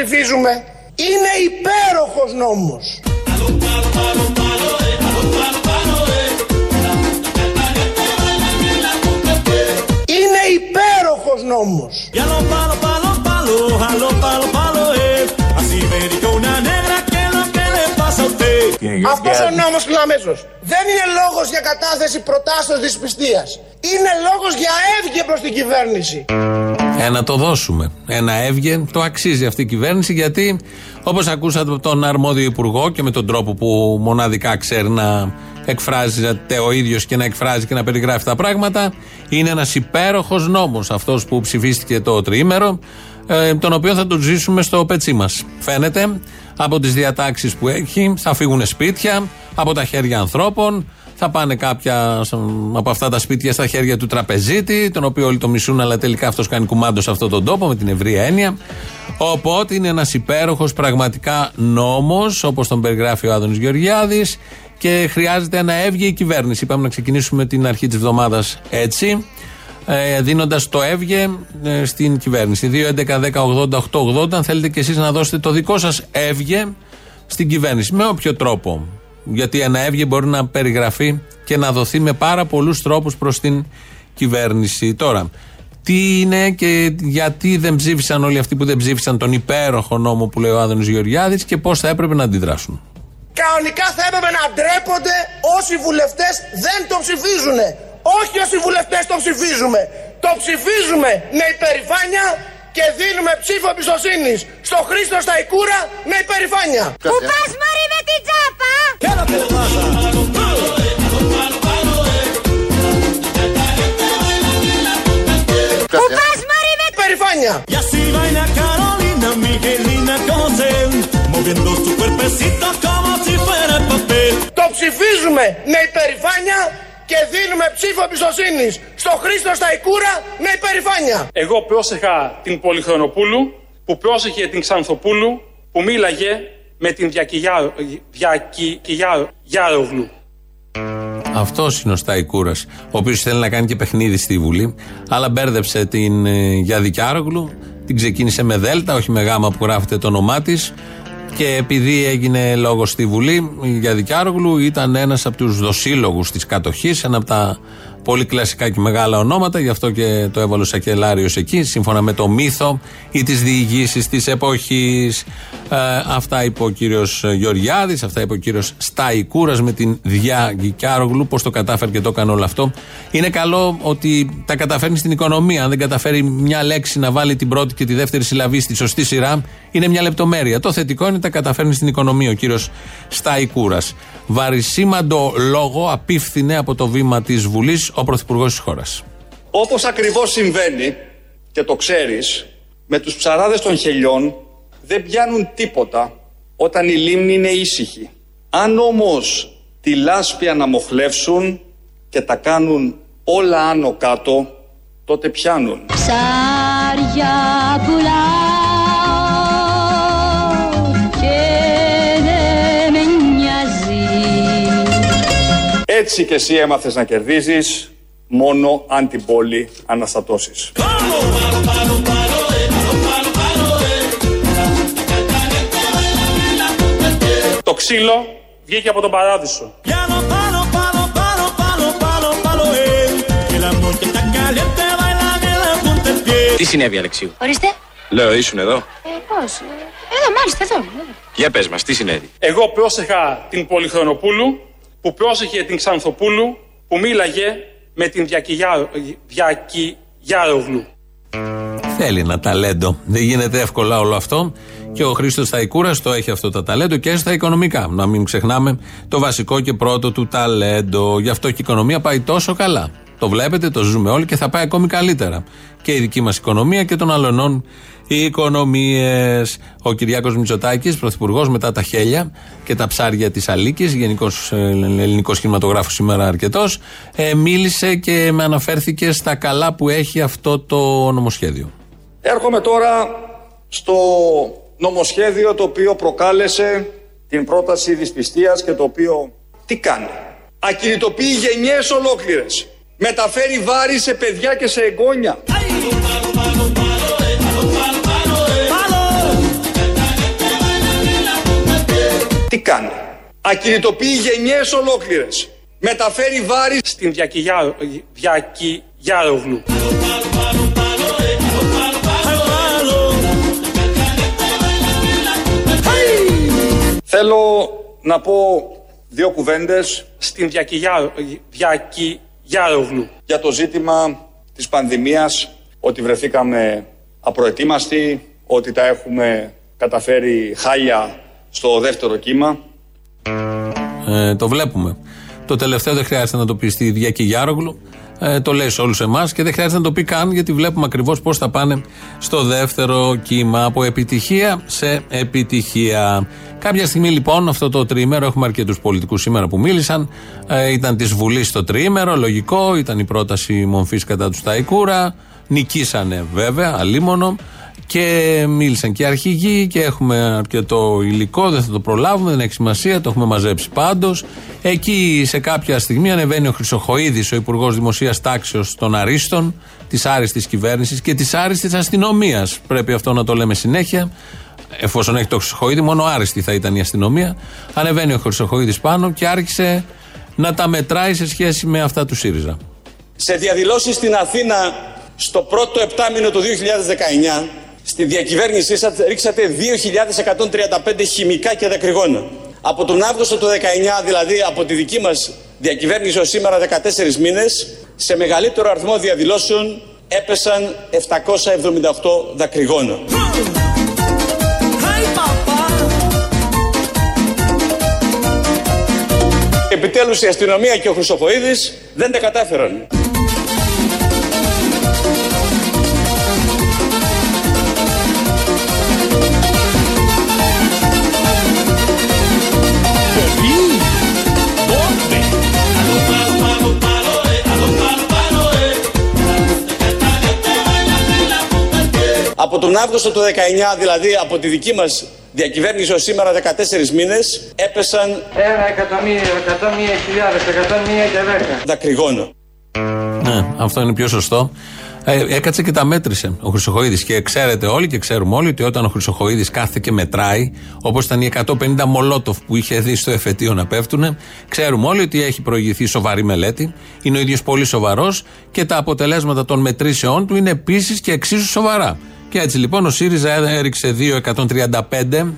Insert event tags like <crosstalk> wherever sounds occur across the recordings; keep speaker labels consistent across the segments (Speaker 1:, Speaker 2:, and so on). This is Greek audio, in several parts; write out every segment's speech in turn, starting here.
Speaker 1: νόμος που ψηφίζουμε είναι υπέροχος νόμος. Είναι υπέροχος νόμος. Αυτός ο νόμος κλαμέσος δεν είναι λόγος για κατάθεση προτάσεως δυσπιστίας. Είναι λόγος για έβγε προς την κυβέρνηση.
Speaker 2: Ένα το δώσουμε. Ένα έβγε. Το αξίζει αυτή η κυβέρνηση γιατί, όπως ακούσατε από τον αρμόδιο υπουργό και με τον τρόπο που μοναδικά ξέρει να εκφράζεται ο ίδιος και να εκφράζει και να περιγράφει τα πράγματα, είναι ένας υπέροχος νόμος αυτός που ψηφίστηκε το τριήμερο, ε, τον οποίο θα τον ζήσουμε στο πετσί μας. Φαίνεται από τις διατάξεις που έχει, θα φύγουν σπίτια από τα χέρια ανθρώπων, θα πάνε κάποια από αυτά τα σπίτια στα χέρια του τραπεζίτη, τον οποίο όλοι το μισούν, αλλά τελικά αυτός κάνει κουμάντο σε αυτόν τον τόπο με την ευρία έννοια. Οπότε είναι ένας υπέροχος πραγματικά νόμος, όπως τον περιγράφει ο Άδωνης Γεωργιάδης, και χρειάζεται να έβγε η κυβέρνηση. Είπαμε να ξεκινήσουμε την αρχή της εβδομάδας έτσι, ε, δίνοντας το έβγε ε, στην κυβέρνηση. 2.11.10.80.880, αν θέλετε και εσείς να δώσετε το δικό σας έβγε στην κυβέρνηση. Με όποιο τρόπο. Γιατί ένα έβγε μπορεί να περιγραφεί και να δοθεί με πάρα πολλούς τρόπους προς την κυβέρνηση. Τώρα, τι είναι και γιατί δεν ψήφισαν όλοι αυτοί που δεν ψήφισαν τον υπέροχο νόμο που λέει ο Άδωνης Γεωργιάδης και πώς θα έπρεπε να αντιδράσουν;
Speaker 1: Κανονικά θα έπρεπε να ντρέπονται όσοι βουλευτές δεν το ψηφίζουν. Όχι όσοι βουλευτές το ψηφίζουμε. Το ψηφίζουμε με υπερηφάνεια και δίνουμε ψήφο εμπιστοσύνης στο Χρήστο Σταϊκούρα με υπερηφάνεια.
Speaker 3: Πού πας μωρή με την τσάπα! Πού πας μωρή με
Speaker 1: υπερηφάνεια.
Speaker 4: Y así baila Carolina, Miguelina Cosel, moviendo su cuerpecito como si fuera papel.
Speaker 1: Το ψηφίζουμε με υπερηφάνεια και δίνουμε ψήφο εμπιστοσύνης στο Χρήστο Σταϊκούρα με υπερηφάνεια.
Speaker 5: Εγώ πρόσεχα την Πολυχρονοπούλου που πρόσεχε την Ξανθοπούλου που μίλαγε με την Διακυγιάρογλου.
Speaker 2: Αυτός είναι ο Σταϊκούρας, ο οποίος θέλει να κάνει και παιχνίδι στη Βουλή, αλλά μπέρδεψε την ε, Γιαδικιάρογλου, την ξεκίνησε με Δέλτα, όχι με Γάμα που γράφεται το όνομά της. Και επειδή έγινε λόγος στη Βουλή, η Γιαδικιάρογλου ήταν ένας από τους δοσύλλογους της κατοχής, ένα από τα πολύ κλασικά και μεγάλα ονόματα, γι' αυτό και το έβαλε ο Σακελάριος εκεί, σύμφωνα με το μύθο ή τις διηγήσεις της εποχής. Ε, αυτά είπε ο κύριος Γεωργιάδης, αυτά είπε ο κύριος Σταϊκούρας με την Διά Γκικιάρογλου, πώς το κατάφερε και το έκανε όλο αυτό. Είναι καλό ότι τα καταφέρνει στην οικονομία. Αν δεν καταφέρει μια λέξη να βάλει την πρώτη και τη δεύτερη συλλαβή στη σωστή σειρά, είναι μια λεπτομέρεια. Το θετικό είναι ότι τα καταφέρνει στην οικονομία ο κύριος Σταϊκούρας. Βαρισίμαντο λόγο απίφθινε από το βήμα της Βουλής ο Πρωθυπουργός της χώρας.
Speaker 6: Όπως ακριβώς συμβαίνει και το ξέρεις, με τους ψαράδες των χελιών δεν πιάνουν τίποτα όταν η λίμνη είναι ήσυχη. Αν όμως τη λάσπη αναμοχλεύσουν και τα κάνουν όλα άνω κάτω, τότε πιάνουν.
Speaker 3: Ψάρια πουλάω
Speaker 6: Έτσι και εσύ έμαθες να κερδίζεις μόνο αν την πόλη αναστατώσεις.
Speaker 5: Το ξύλο βγήκε από τον παράδεισο.
Speaker 4: Piano, palo, palo, palo, palo, palo, palo, eh. Que la noche está caliente, baila en la punta del pie.
Speaker 7: Τι συνέβη, Αλεξίου;
Speaker 3: Ορίστε.
Speaker 7: Λέω, ήσουν εδώ;
Speaker 3: Ε, πώς; ε, Εδώ, μάλιστα, εδώ. εδώ.
Speaker 7: Για πες μας, τι συνέβη;
Speaker 5: Εγώ πρόσεχα την Πολυχρονοπούλου που πρόσεχε την Ξανθοπούλου που μίλαγε με την Διακυγιάρογλου.
Speaker 2: Θέλει ένα ταλέντο. Δεν γίνεται εύκολα όλο αυτό. Και ο Χρήστος Ταϊκούρα το έχει αυτό το ταλέντο και στα οικονομικά. Να μην ξεχνάμε το βασικό και πρώτο του ταλέντο. Γι' αυτό και η οικονομία πάει τόσο καλά. Το βλέπετε, το ζούμε όλοι και θα πάει ακόμη καλύτερα. Και η δική μας οικονομία και των αλλωνών οι οικονομίες. Ο Κυριάκος Μητσοτάκης, πρωθυπουργός μετά τα χέλια και τα ψάρια της Αλίκης, γενικός ελληνικός κινηματογράφος σήμερα αρκετός, ε, μίλησε και με αναφέρθηκε στα καλά που έχει αυτό το νομοσχέδιο.
Speaker 6: Έρχομαι τώρα στο νομοσχέδιο το οποίο προκάλεσε την πρόταση δυσπιστίας και το οποίο τι κάνει. Ακινητοποιεί γενιές ολόκληρες μεταφέρει βάρη σε παιδιά και σε εγγόνια. Τι κάνει; Ακινητοποιεί γενιές ολόκληρες. Μεταφέρει βάρη
Speaker 5: στην Διακυγιάρογλου.
Speaker 6: Θέλω να πω δύο κουβέντες
Speaker 5: στην Διακυγιάρογλου. Διακυγιάρογλου.
Speaker 6: για το ζήτημα της πανδημίας, ότι βρεθήκαμε απροετοίμαστοι, ότι τα έχουμε καταφέρει χάλια στο δεύτερο κύμα.
Speaker 2: Ε, το βλέπουμε. Το τελευταίο δεν χρειάζεται να το πει στη Διακή Γιάρογλου. Ε, το λέει σε όλους εμάς και δεν χρειάζεται να το πει καν γιατί βλέπουμε ακριβώς πώς θα πάνε στο δεύτερο κύμα. Από επιτυχία σε επιτυχία. Κάποια στιγμή λοιπόν αυτό το τριήμερο, έχουμε αρκετούς πολιτικούς σήμερα που μίλησαν. Ε, ήταν της Βουλής το τριήμερο, λογικό. Ήταν η πρόταση μομφής κατά του Σταϊκούρα. Νικήσανε βέβαια, αλίμονο. Και μίλησαν και οι αρχηγοί και έχουμε αρκετό υλικό, δεν θα το προλάβουμε, δεν έχει σημασία, το έχουμε μαζέψει πάντως. Εκεί σε κάποια στιγμή ανεβαίνει ο Χρυσοχοίδης, ο Υπουργός Δημοσίας Τάξεως των Αρίστων, της άριστης κυβέρνησης και της άριστης αστυνομίας. Πρέπει αυτό να το λέμε συνέχεια. Εφόσον έχει το Χρυσοχοίδη, μόνο άριστη θα ήταν η αστυνομία. Ανεβαίνει ο Χρυσοχοίδης πάνω και άρχισε να τα μετράει σε σχέση με αυτά του ΣΥΡΙΖΑ.
Speaker 8: Σε διαδηλώσεις στην Αθήνα στο πρώτο επτάμινο του 2019, στη διακυβέρνησή σας ρίξατε 2.135 χημικά και δακρυγόνα. Από τον Αύγουστο του 19, δηλαδή από τη δική μας διακυβέρνηση ως σήμερα 14 μήνες, σε μεγαλύτερο αριθμό διαδηλώσεων έπεσαν 778 δακρυγόνα. Επιτέλους η αστυνομία και ο Χρυσοχοίδης δεν τα κατάφεραν. Από τον Αύγουστο του 19, δηλαδή από τη δική μας διακυβέρνηση ως σήμερα 14 μήνες, έπεσαν
Speaker 9: Ένα εκατομμύριο, εκατομμύρια χιλιάδες, εκατομμύρια και δέκα.
Speaker 8: δακρυγόνα.
Speaker 2: Ναι, αυτό είναι πιο σωστό. Ε, έκατσε και τα μέτρησε ο Χρυσοχοίδης. Και ξέρετε όλοι και ξέρουμε όλοι ότι όταν ο Χρυσοχοίδης κάθεται και μετράει, όπως ήταν οι 150 μολότοφ που είχε δει στο εφετείο να πέφτουν, ξέρουμε όλοι ότι έχει προηγηθεί σοβαρή μελέτη. Είναι ο ίδιος πολύ σοβαρός και τα αποτελέσματα των μετρήσεών του είναι επίσης και εξίσου σοβαρά. Και έτσι λοιπόν ο ΣΥΡΙΖΑ έριξε 2,135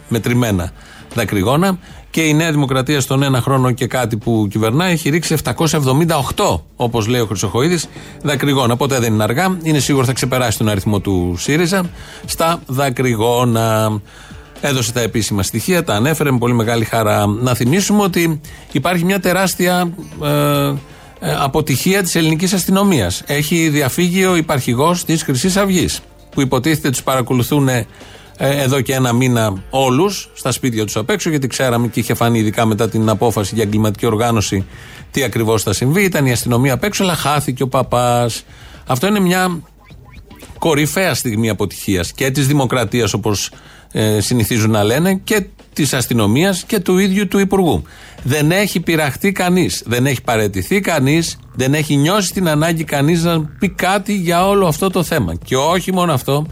Speaker 2: μετρημένα δακρυγόνα και η Νέα Δημοκρατία στον ένα χρόνο και κάτι που κυβερνάει έχει ρίξει 778, όπως λέει ο Χρυσοχοίδης, δακρυγόνα. Ποτέ δεν είναι αργά. Είναι σίγουρο θα ξεπεράσει τον αριθμό του ΣΥΡΙΖΑ στα δακρυγόνα. Έδωσε τα επίσημα στοιχεία, τα ανέφερε με πολύ μεγάλη χαρά. Να θυμίσουμε ότι υπάρχει μια τεράστια ε, ε, αποτυχία της ελληνικής αστυνομίας. Έχει διαφύγει ο υπαρχηγός της Χρυσής Αυγής, που υποτίθεται τους παρακολουθούν ε, εδώ και ένα μήνα όλους στα σπίτια τους απ' έξω, γιατί ξέραμε και είχε φανεί ειδικά μετά την απόφαση για εγκληματική οργάνωση τι ακριβώς θα συμβεί. Ήταν η αστυνομία απ' έξω, αλλά χάθηκε ο παπάς. Αυτό είναι μια κορυφαία στιγμή αποτυχίας και της δημοκρατίας, όπως ε, συνηθίζουν να λένε, και της αστυνομίας και του ίδιου του Υπουργού. Δεν έχει πειραχτεί κανείς, δεν έχει παρετηθεί κανείς, δεν έχει νιώσει την ανάγκη κανείς να πει κάτι για όλο αυτό το θέμα. Και όχι μόνο αυτό,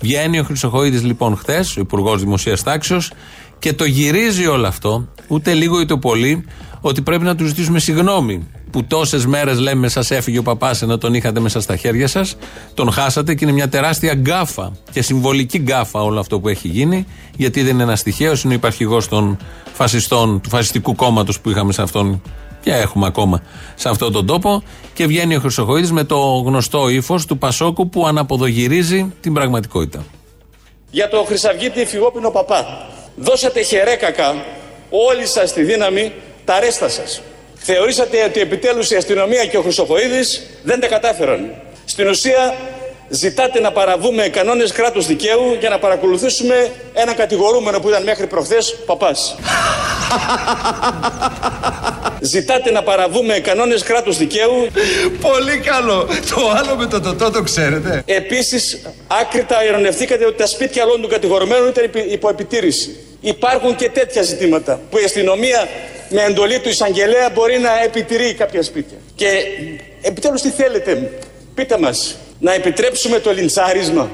Speaker 2: βγαίνει ο Χρυσοχοίδης λοιπόν χθες, ο Υπουργός Δημοσίας Τάξεως, και το γυρίζει όλο αυτό, ούτε λίγο ούτε πολύ, ότι πρέπει να τους ζητήσουμε συγγνώμη που τόσες μέρες λέμε σας έφυγε ο παπάς ενώ τον είχατε μέσα στα χέρια σας, τον χάσατε και είναι μια τεράστια γκάφα και συμβολική γκάφα όλο αυτό που έχει γίνει, γιατί δεν είναι ένας τυχαίο, είναι ο υπαρχηγός των φασιστών, του φασιστικού κόμματος που είχαμε σε αυτόν και έχουμε ακόμα σε αυτόν τον τόπο. Και βγαίνει ο Χρυσοχοίδης με το γνωστό ύφος του Πασόκου που αναποδογυρίζει την πραγματικότητα.
Speaker 8: Για το Χρυσαυγίτη Φυγόπινο Παπά. Δώσατε χερέκακα όλοι σας τη δύναμη τα ρέστα σας. Θεωρήσατε ότι επιτέλους η αστυνομία και ο Χρυσοχοίδης δεν τα κατάφεραν. Στην ουσία ζητάτε να παραβούμε κανόνες κράτους δικαίου για να παρακολουθήσουμε ένα κατηγορούμενο που ήταν μέχρι προχθές παπάς. <laughs> Ζητάτε να παραβούμε κανόνες κράτους δικαίου
Speaker 10: Πολύ καλό. Το άλλο με το τοτό το ξέρετε.
Speaker 8: Επίσης, άκρητα ειρωνευτήκατε ότι τα σπίτια όλων των κατηγορουμένων ήταν υπη- υπό επιτήρηση. Υπάρχουν και τέτοια ζητήματα που η αστυνομία με εντολή του εισαγγελέα μπορεί να επιτηρεί κάποια σπίτια. Και επιτέλους τι θέλετε, πείτε μας, να επιτρέψουμε το λιντσάρισμα;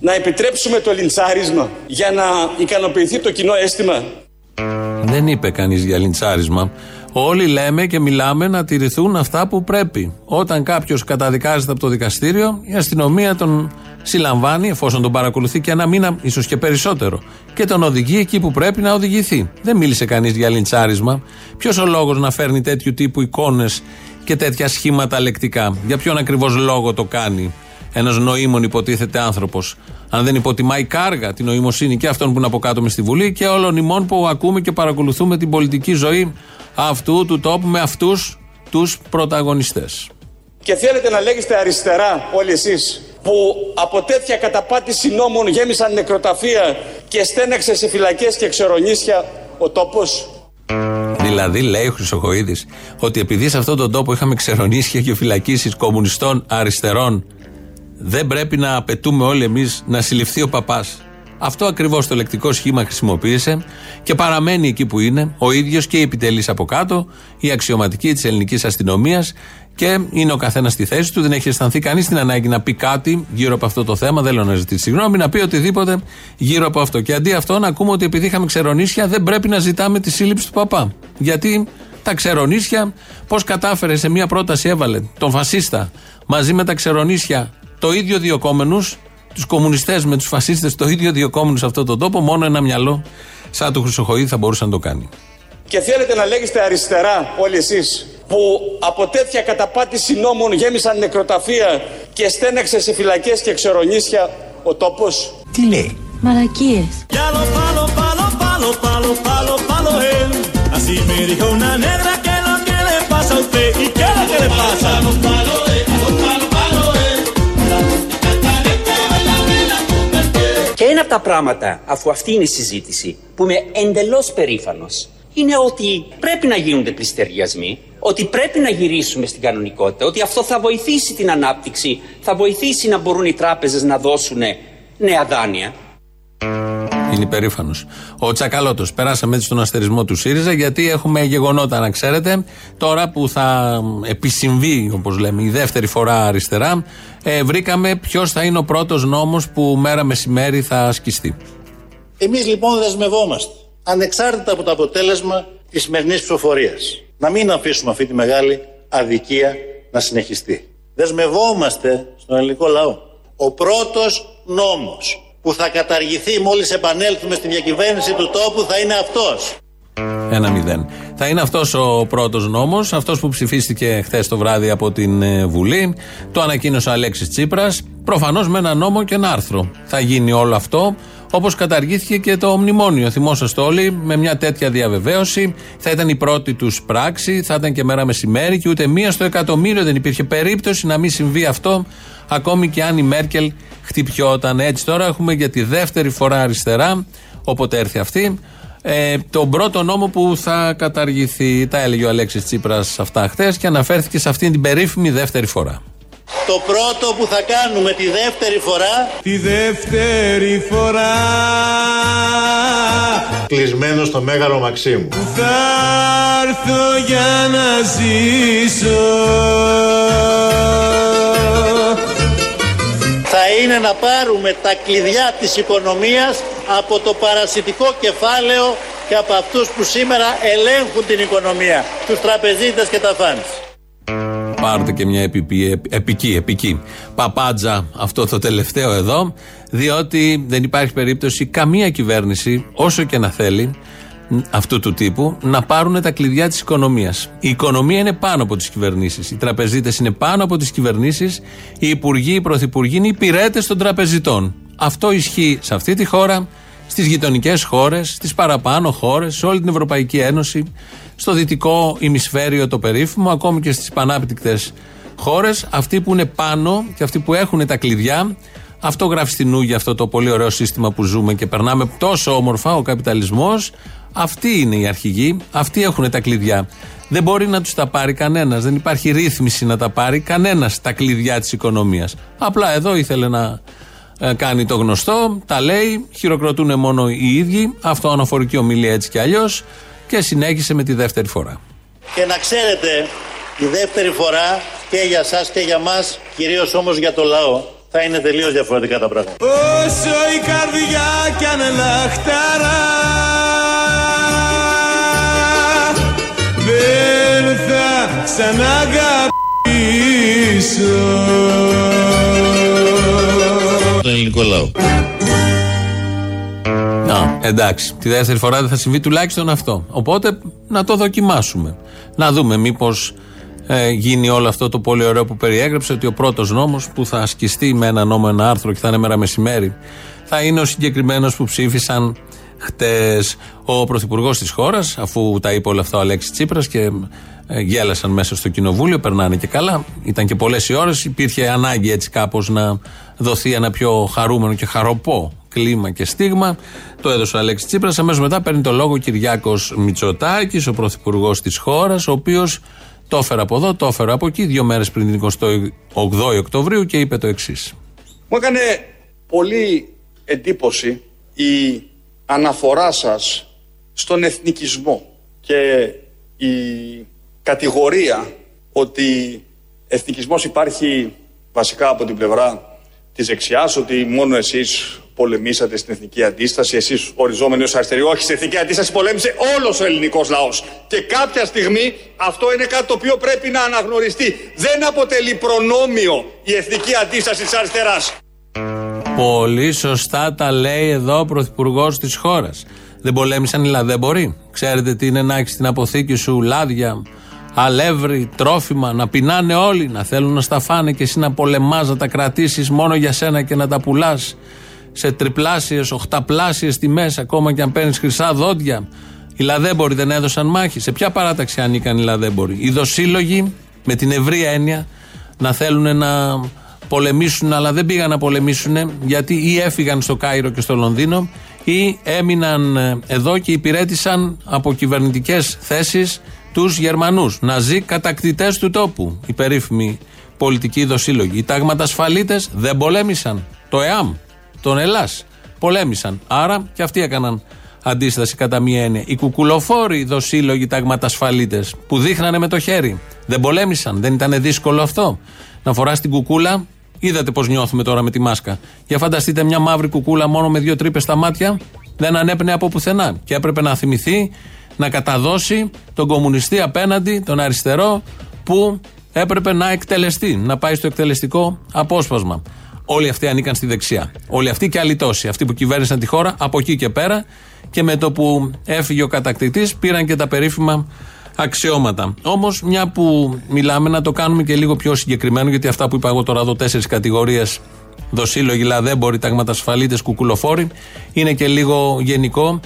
Speaker 8: Να επιτρέψουμε το λιντσάρισμα για να ικανοποιηθεί το κοινό αίσθημα;
Speaker 2: Δεν είπε κανείς για λιντσάρισμα. Όλοι λέμε και μιλάμε να τηρηθούν αυτά που πρέπει. Όταν κάποιος καταδικάζεται από το δικαστήριο, η αστυνομία τον συλλαμβάνει, εφόσον τον παρακολουθεί και ένα μήνα, ίσως και περισσότερο, και τον οδηγεί εκεί που πρέπει να οδηγηθεί. Δεν μίλησε κανείς για λιντσάρισμα. Ποιος ο λόγος να φέρνει τέτοιου τύπου εικόνες και τέτοια σχήματα λεκτικά; Για ποιον ακριβώς λόγο το κάνει; Ένας νοήμων υποτίθεται άνθρωπος. Αν δεν υποτιμάει κάργα την νοημοσύνη και αυτών που είναι από κάτω μες στη Βουλή και όλων ημών που ακούμε και παρακολουθούμε την πολιτική ζωή αυτού του τόπου με αυτούς τους πρωταγωνιστές.
Speaker 8: Και θέλετε να λέγεστε αριστερά όλοι εσείς που από τέτοια καταπάτηση νόμων γέμισαν νεκροταφεία και στέναξε σε φυλακές και ξερονίσια ο τόπος.
Speaker 2: Δηλαδή, λέει ο Χρυσοχοίδης, ότι επειδή σε αυτόν τον τόπο είχαμε ξερονίσια και φυλακίσεις κομμουνιστών αριστερών, δεν πρέπει να απαιτούμε όλοι εμείς να συλληφθεί ο παπάς. Αυτό ακριβώς το λεκτικό σχήμα χρησιμοποίησε και παραμένει εκεί που είναι, ο ίδιος και η επιτελής από κάτω, η αξιωματική της ελληνικής αστυνομίας και είναι ο καθένας στη θέση του. Δεν έχει αισθανθεί κανείς την ανάγκη να πει κάτι γύρω από αυτό το θέμα. Δεν λέω να ζητήσει συγγνώμη, να πει οτιδήποτε γύρω από αυτό. Και αντί αυτό να ακούμε ότι επειδή είχαμε ξερονίσια δεν πρέπει να ζητάμε τη σύλληψη του παπά. Γιατί τα ξερονίσια, πώς κατάφερε σε μία πρόταση, έβαλε τον φασίστα μαζί με τα ξερονίσια το ίδιο διοκόμενου, τους κομμουνιστές με τους φασίστες, το ίδιο διοκόμενου σε αυτόν τον τόπο, μόνο ένα μυαλό σαν του Χρυσοχοίδη θα μπορούσε να το κάνει.
Speaker 8: Και θέλετε να λέγεστε αριστερά όλοι εσείς που από τέτοια καταπάτηση νόμων γέμισαν νεκροταφεία και στέναξε σε φυλακές και ξερονίσια ο τόπος.
Speaker 11: Τι λέει;
Speaker 3: Μαλακίες.
Speaker 4: Palo, palo, palo, palo, palo, palo, palo, él. Así me dijo una negra que lo que le pasa a usted y qué es lo que le pasa.
Speaker 12: Και ένα από τα πράγματα, αφού αυτή είναι η συζήτηση, που είμαι εντελώς περήφανος, είναι ότι πρέπει να γίνονται πληστηριασμοί, ότι πρέπει να γυρίσουμε στην κανονικότητα, ότι αυτό θα βοηθήσει την ανάπτυξη, θα βοηθήσει να μπορούν οι τράπεζες να δώσουν νέα δάνεια.
Speaker 2: Είναι υπερήφανος. Ο Τσακαλώτος. Περάσαμε έτσι στον αστερισμό του ΣΥΡΙΖΑ γιατί έχουμε γεγονότα να ξέρετε. Τώρα που θα επισυμβεί, όπως λέμε, η δεύτερη φορά αριστερά, ε, βρήκαμε ποιος θα είναι ο πρώτος νόμος που μέρα μεσημέρι θα ασκηστεί.
Speaker 13: Εμείς λοιπόν δεσμευόμαστε, ανεξάρτητα από το αποτέλεσμα της σημερινής ψηφοφορίας, να μην αφήσουμε αυτή τη μεγάλη αδικία να συνεχιστεί. Δεσμευόμαστε στον ελληνικό λαό. Ο πρώτος νόμος που θα καταργηθεί μόλις επανέλθουμε στη διακυβέρνηση του τόπου θα είναι αυτός.
Speaker 2: Ένα μηδέν. Θα είναι αυτός ο πρώτος νόμος, αυτός που ψηφίστηκε χθες το βράδυ από την ε, Βουλή. Το ανακοίνωσε ο Αλέξης Τσίπρας. Προφανώς με ένα νόμο και ένα άρθρο. Θα γίνει όλο αυτό. Όπως καταργήθηκε και το μνημόνιο. Θυμόσαστε όλοι, με μια τέτοια διαβεβαίωση. Θα ήταν η πρώτη τους πράξη, θα ήταν και μέρα μεσημέρι και ούτε μία στο εκατομμύριο δεν υπήρχε περίπτωση να μην συμβεί αυτό, ακόμη και αν η Μέρκελ χτυπιόταν. Έτσι τώρα έχουμε για τη δεύτερη φορά αριστερά, όποτε έρθει αυτή, ε, τον πρώτο νόμο που θα καταργηθεί. Τα έλεγε ο Αλέξης Τσίπρας αυτά χθες και αναφέρθηκε σε αυτήν την περίφημη δεύτερη φορά.
Speaker 13: Το πρώτο που θα κάνουμε τη δεύτερη φορά
Speaker 4: Τη δεύτερη φορά
Speaker 13: κλεισμένο στο Μέγαρο Μαξίμου.
Speaker 4: θα έρθω για να ζήσω
Speaker 13: Θα είναι να πάρουμε τα κλειδιά της οικονομίας από το παρασιτικό κεφάλαιο και από αυτούς που σήμερα ελέγχουν την οικονομία, τους τραπεζίτες και τα φαντς.
Speaker 2: Πάρτε και μια επίπη, επική, επική παπάντζα αυτό το τελευταίο εδώ, διότι δεν υπάρχει περίπτωση καμία κυβέρνηση, όσο και να θέλει, αυτού του τύπου, να πάρουν τα κλειδιά της οικονομίας. Η οικονομία είναι πάνω από τις κυβερνήσεις. Οι τραπεζίτες είναι πάνω από τις κυβερνήσεις. Οι υπουργοί, οι πρωθυπουργοί είναι υπηρέτες των τραπεζιτών. Αυτό ισχύει σε αυτή τη χώρα, στις γειτονικές χώρες, στις παραπάνω χώρες, σε όλη την Ευρωπαϊκή Ένωση, στο δυτικό ημισφαίριο το περίφημο, ακόμη και στις πανάπτυκτες χώρες. Αυτοί που είναι πάνω και αυτοί που έχουν τα κλειδιά, αυτό γράφει στην Ούγια αυτό το πολύ ωραίο σύστημα που ζούμε και περνάμε τόσο όμορφα, ο καπιταλισμός. Αυτοί είναι οι αρχηγοί, αυτοί έχουν τα κλειδιά. Δεν μπορεί να τους τα πάρει κανένας. Δεν υπάρχει ρύθμιση να τα πάρει κανένας τα κλειδιά της οικονομίας. Απλά εδώ ήθελε να ε, κάνει το γνωστό, τα λέει, χειροκροτούν μόνο οι ίδιοι. Αυτό αναφορική ομιλία έτσι κι αλλιώς. Και συνέχισε με τη δεύτερη φορά.
Speaker 13: Και να ξέρετε, η δεύτερη φορά και για σας και για μας, κυρίως όμως για το λαό, θα είναι τελείως διαφορετικά τα πράγματα.
Speaker 4: Όσο η καρδιά κι αν λαχταρά Δεν θα ξαναγαπήσω
Speaker 11: Το ελληνικό λαό.
Speaker 2: Να, εντάξει. Τη δεύτερη φορά δεν θα συμβεί τουλάχιστον αυτό. Οπότε να το δοκιμάσουμε. Να δούμε μήπως ε, γίνει όλο αυτό το πολύ ωραίο που περιέγραψε ότι ο πρώτος νόμος που θα ασκηστεί με ένα νόμο, ένα άρθρο και θα είναι μέρα μεσημέρι, θα είναι ο συγκεκριμένος που ψήφισαν χτες. Ο πρωθυπουργός της χώρας, αφού τα είπε όλα αυτά ο Αλέξης Τσίπρας και ε, γέλασαν μέσα στο κοινοβούλιο, περνάνε και καλά. Ήταν και πολλές οι ώρες. Υπήρχε ανάγκη έτσι κάπως να δοθεί ένα πιο χαρούμενο και χαροπό κλίμα και στίγμα. Το έδωσε ο Αλέξης Τσίπρας. Αμέσως μετά παίρνει το λόγο ο Κυριάκος Μητσοτάκης, ο πρωθυπουργός της χώρας, ο οποίος το έφερε από εδώ, το έφερε από εκεί, δύο μέρες πριν την 28η Οκτωβρίου και είπε το εξής.
Speaker 6: Μου έκανε πολύ εντύπωση η αναφορά σας στον εθνικισμό και η κατηγορία ότι εθνικισμός υπάρχει βασικά από την πλευρά της δεξιάς, ότι μόνο εσείς πολεμήσατε στην εθνική αντίσταση, εσείς οριζόμενοι ως αριστεροί. Όχι, στην εθνική αντίσταση πολέμησε όλος ο ελληνικός λαός. Και κάποια στιγμή αυτό είναι κάτι το οποίο πρέπει να αναγνωριστεί. Δεν αποτελεί προνόμιο η εθνική αντίσταση της αριστεράς.
Speaker 2: Πολύ σωστά τα λέει εδώ ο πρωθυπουργός της χώρας. Δεν πολέμησαν οι λαδέμποροι. Ξέρετε τι είναι να έχεις στην αποθήκη σου λάδια, αλεύρι, τρόφιμα, να πεινάνε όλοι, να θέλουν να στα φάνε και εσύ να πολεμάς, να τα κρατήσεις μόνο για σένα και να τα πουλάς σε τριπλάσιες, οχταπλάσιες τιμές, ακόμα και αν παίρνεις χρυσά δόντια. Οι λαδέμποροι δεν έδωσαν μάχη. Σε ποια παράταξη ανήκαν οι λαδέμποροι; Οι δοσύλλογοι, με την ευρία έννοια, να θέλουν να πολεμήσουν, αλλά δεν πήγαν να πολεμήσουν γιατί ή έφυγαν στο Κάιρο και στο Λονδίνο ή έμειναν ε, εδώ και υπηρέτησαν από κυβερνητικές θέσεις τους Γερμανούς. Ναζί κατακτητές του τόπου. Οι περίφημοι πολιτικοί δοσύλλογοι. Οι τάγματα δεν πολέμησαν. Το ΕΑΜ, τον Ελλάς. Πολέμησαν. Άρα και αυτοί έκαναν αντίσταση κατά μία έννοια. Οι κουκουλοφόροι δοσύλλογοι ταγματασφαλίτε που δείχνανε με το χέρι. Δεν πολέμησαν. Δεν ήταν δύσκολο αυτό. Να φοράς την κουκούλα. Είδατε πώς νιώθουμε τώρα με τη μάσκα. Για φανταστείτε μια μαύρη κουκούλα μόνο με δύο τρύπες στα μάτια. Δεν ανέπνεε από πουθενά. Και έπρεπε να θυμηθεί να καταδώσει τον κομμουνιστή απέναντι, τον αριστερό, που έπρεπε να εκτελεστεί, να πάει στο εκτελεστικό απόσπασμα. Όλοι αυτοί ανήκαν στη δεξιά. Όλοι αυτοί και άλλοι τόσοι. Αυτοί που κυβέρνησαν τη χώρα από εκεί και πέρα και με το που έφυγε ο κατακτητής πήραν και τα περίφημα αξιώματα. Όμως, μια που μιλάμε, να το κάνουμε και λίγο πιο συγκεκριμένο, γιατί αυτά που είπα εγώ τώρα εδώ, τέσσερις κατηγορίες δοσύλλογοι, λαδέμποροι, ταγματασφαλίτες, κουκουλοφόροι, είναι και λίγο γενικό.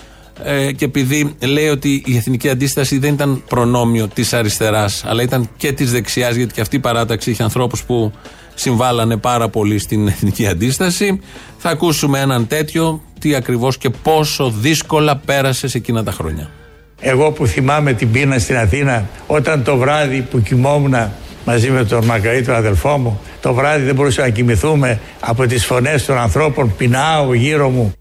Speaker 2: Ε, και επειδή λέει ότι η εθνική αντίσταση δεν ήταν προνόμιο της αριστεράς, αλλά ήταν και της δεξιάς, γιατί και αυτή η παράταξη είχε ανθρώπους που συμβάλανε πάρα πολύ στην εθνική αντίσταση. Θα ακούσουμε έναν τέτοιο, τι ακριβώς και πόσο δύσκολα πέρασε σε εκείνα τα χρόνια.
Speaker 14: Εγώ που θυμάμαι την πείνα στην Αθήνα, όταν το βράδυ που κοιμόμουν μαζί με τον Μακαή, τον αδελφό μου, το βράδυ δεν μπορούσαμε να κοιμηθούμε από τις φωνές των ανθρώπων, πεινάω γύρω μου.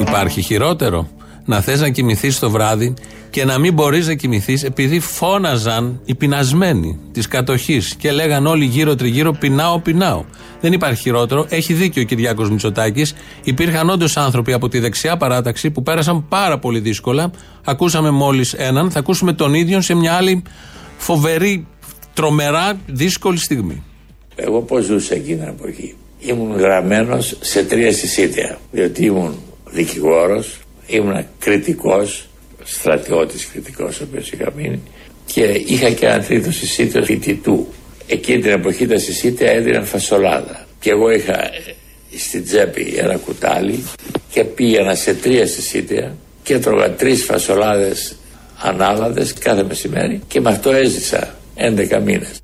Speaker 2: Υπάρχει χειρότερο να θες να κοιμηθείς το βράδυ και να μην μπορείς να κοιμηθείς επειδή φώναζαν οι πεινασμένοι της κατοχής και λέγαν όλοι γύρω τριγύρω πεινάω, πεινάω. Δεν υπάρχει χειρότερο. Έχει δίκιο ο Κυριάκος Μητσοτάκης. Υπήρχαν όντως άνθρωποι από τη δεξιά παράταξη που πέρασαν πάρα πολύ δύσκολα. Ακούσαμε μόλις έναν, θα ακούσουμε τον ίδιο σε μια άλλη φοβερή, τρομερά δύσκολη στιγμή.
Speaker 15: Εγώ πώς ζούσα εκείνη την εποχή. Ήμουν γραμμένος σε τρία συσίτια. Διότι ήμουν δικηγόρος, ήμουν κριτικός, στρατιώτης κριτικός ο οποίος είχα μείνει και είχα και ένα τρίτο συσίτιο φοιτητού. Εκείνη την εποχή τα συσίτια έδιναν φασολάδα και εγώ είχα ε, στην τσέπη ένα κουτάλι και πήγαινα σε τρία συσίτια και έτρωγα τρεις φασολάδες ανάλαδες κάθε μεσημέρι και με αυτό έζησα 11 μήνες.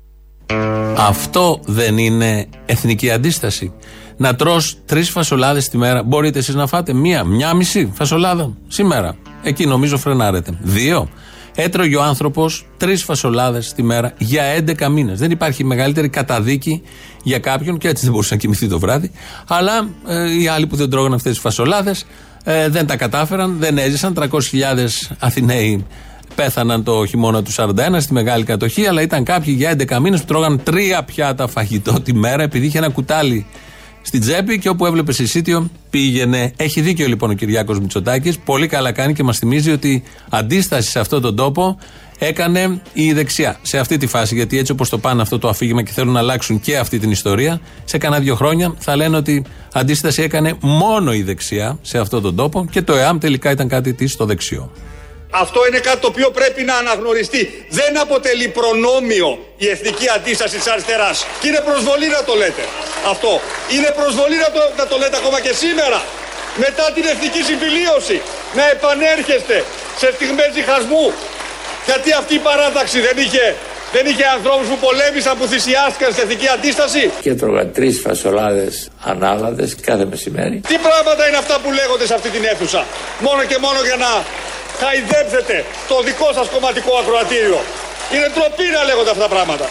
Speaker 2: Αυτό δεν είναι εθνική αντίσταση. Να τρως τρεις φασολάδες τη μέρα. Μπορείτε εσείς να φάτε μία, μία μισή φασολάδα σήμερα. Εκεί νομίζω φρενάρεται. Δύο. Έτρωγε ο άνθρωπος τρεις φασολάδες τη μέρα για 11 μήνες. Δεν υπάρχει μεγαλύτερη καταδίκη για κάποιον και έτσι δεν μπορούσε να κοιμηθεί το βράδυ. Αλλά ε, οι άλλοι που δεν τρώγαν αυτές τις φασολάδες ε, δεν τα κατάφεραν, δεν έζησαν. 300.000 Αθηναίοι πέθαναν το χειμώνα του 41 στη μεγάλη κατοχή. Αλλά ήταν κάποιοι για 11 μήνες που τρώγαν τρία πιάτα φαγητό τη μέρα επειδή είχε ένα κουτάλι στην τσέπη και όπου έβλεπες συσίτιο πήγαινε. Έχει δίκιο λοιπόν ο Κυριάκος Μητσοτάκης. Πολύ καλά κάνει και μας θυμίζει ότι αντίσταση σε αυτόν τον τόπο έκανε η δεξιά. Σε αυτή τη φάση, γιατί έτσι όπως το πάνε αυτό το αφήγημα και θέλουν να αλλάξουν και αυτή την ιστορία, σε κανένα δύο χρόνια θα λένε ότι αντίσταση έκανε μόνο η δεξιά σε αυτόν τον τόπο και το ΕΑΜ τελικά ήταν κάτι της στο δεξιό.
Speaker 6: Αυτό είναι κάτι το οποίο πρέπει να αναγνωριστεί. Δεν αποτελεί προνόμιο η εθνική αντίσταση της αριστεράς. Και είναι προσβολή να το λέτε. Αυτό. Είναι προσβολή να το, να το λέτε ακόμα και σήμερα. Μετά την εθνική συμφιλίωση. Να επανέρχεστε σε στιγμές διχασμού. Γιατί αυτή η παράταξη δεν είχε, δεν είχε ανθρώπους που πολέμησαν, που θυσιάστηκαν στην εθνική αντίσταση;
Speaker 15: Και τρώγα τρεις φασολάδες ανάλαδες κάθε μεσημέρι.
Speaker 6: Τι πράγματα είναι αυτά που λέγονται σε αυτή την αίθουσα; Μόνο και μόνο για να χαϊδέψετε το δικό σας κομματικό ακροατήριο. Είναι ντροπή να λέγονται αυτά τα πράγματα.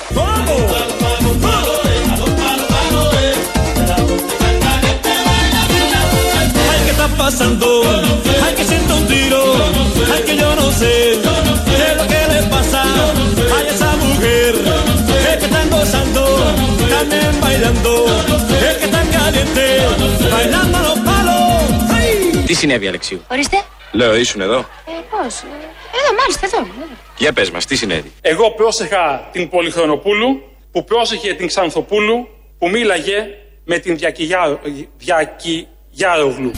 Speaker 7: Τι συνέβη, Αλεξίου;
Speaker 3: Ορίστε.
Speaker 7: Λέω, ήσουν εδώ;
Speaker 3: Ε, πώς. ε, Εδώ, μάλιστα, εδώ. εδώ.
Speaker 7: Για πες μας, τι συνέβη;
Speaker 5: Εγώ πρόσεχα την Πολυχρονοπούλου που πρόσεχε την Ξανθοπούλου που μίλαγε με την Διακυγιά- Διακυγιάρογλου.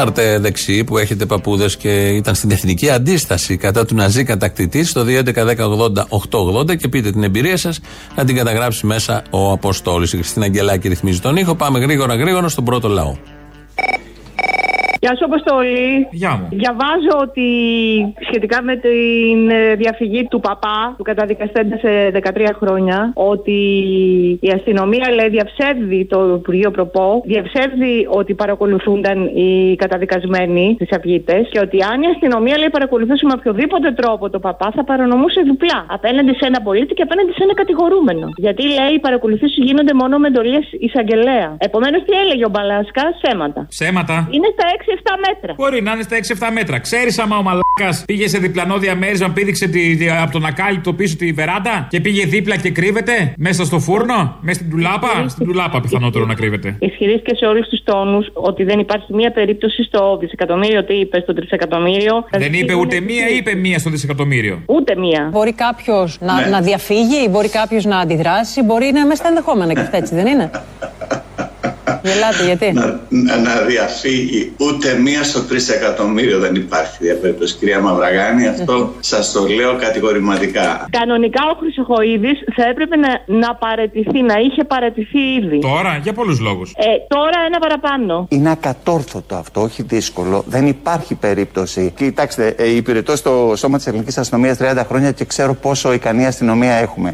Speaker 2: Πάρτε δεξί που έχετε παππούδες και ήταν στην εθνική αντίσταση κατά του Ναζί κατακτητή στο 2.11.10.80.880 και πείτε την εμπειρία σας να την καταγράψει μέσα ο Αποστόλης. Η Χριστίνα Αγγελάκη ρυθμίζει τον ήχο. Πάμε γρήγορα γρήγορα στον πρώτο λαό.
Speaker 11: Γεια σου, Αποστολή.
Speaker 2: Γεια μου.
Speaker 11: Διαβάζω ότι σχετικά με την ε, διαφυγή του παπά, του καταδικαστέντα σε 13 χρόνια, ότι η αστυνομία λέει διαψεύδει το Υπουργείο Προπό, διαψεύδει ότι παρακολουθούνταν οι καταδικασμένοι στι αυγίτες και ότι αν η αστυνομία λέει παρακολουθούσε με οποιοδήποτε τρόπο το παπά, θα παρανομούσε διπλά απέναντι σε ένα πολίτη και απέναντι σε ένα κατηγορούμενο. Γιατί λέει οι παρακολουθήσεις γίνονται μόνο με εντολέ εισαγγελέα. Επομένως, τι έλεγε ο Μπαλάσκα, ψέματα.
Speaker 16: Ψέματα.
Speaker 11: Είναι στα 6-7 μέτρα.
Speaker 16: Μπορεί να είναι στα 6-7 μέτρα. Ξέρεις άμα ο μαλάκας πήγε σε διπλανό διαμέρισμα, πήδηξε τη, τη- από τον ακάλυπτο πίσω τη βεράντα και πήγε δίπλα και κρύβεται μέσα στο φούρνο, μέσα στην τουλάπα. Στην τουλάπα πιθανότερο να κρύβεται.
Speaker 11: Ισχυρίστηκε σε όλους τους τόνους ότι δεν υπάρχει μία περίπτωση στο δισεκατομμύριο, τι είπες, στο τρισεκατομμύριο;
Speaker 16: Δεν είπε ούτε μία, είπε μία στο δισεκατομμύριο.
Speaker 11: Ούτε μία.
Speaker 17: Μπορεί κάποιος να,
Speaker 16: Ναι.
Speaker 17: να διαφύγει, μπορεί κάποιος να αντιδράσει, μπορεί να είναι μέσα στα ενδεχόμενα και αυτά, έτσι δεν είναι; Γελάτε, γιατί;
Speaker 18: να, να διαφύγει ούτε μία στο τρισεκατομμύριο δεν υπάρχει διαπέριτωση κυρία Μαυραγάνη αυτό σας το λέω κατηγορηματικά
Speaker 11: Κανονικά ο Χρυσοχοίδης θα έπρεπε να, να παρετηθεί, να είχε παρετηθεί ήδη.
Speaker 16: Τώρα, για πολλούς λόγους.
Speaker 11: Ε, τώρα ένα παραπάνω.
Speaker 19: Είναι ακατόρθωτο αυτό, όχι δύσκολο. Δεν υπάρχει περίπτωση. Κοιτάξτε, ε, υπηρετώ στο σώμα της ελληνικής αστυνομίας 30 χρόνια και ξέρω πόσο ικανή αστυνομία έχουμε.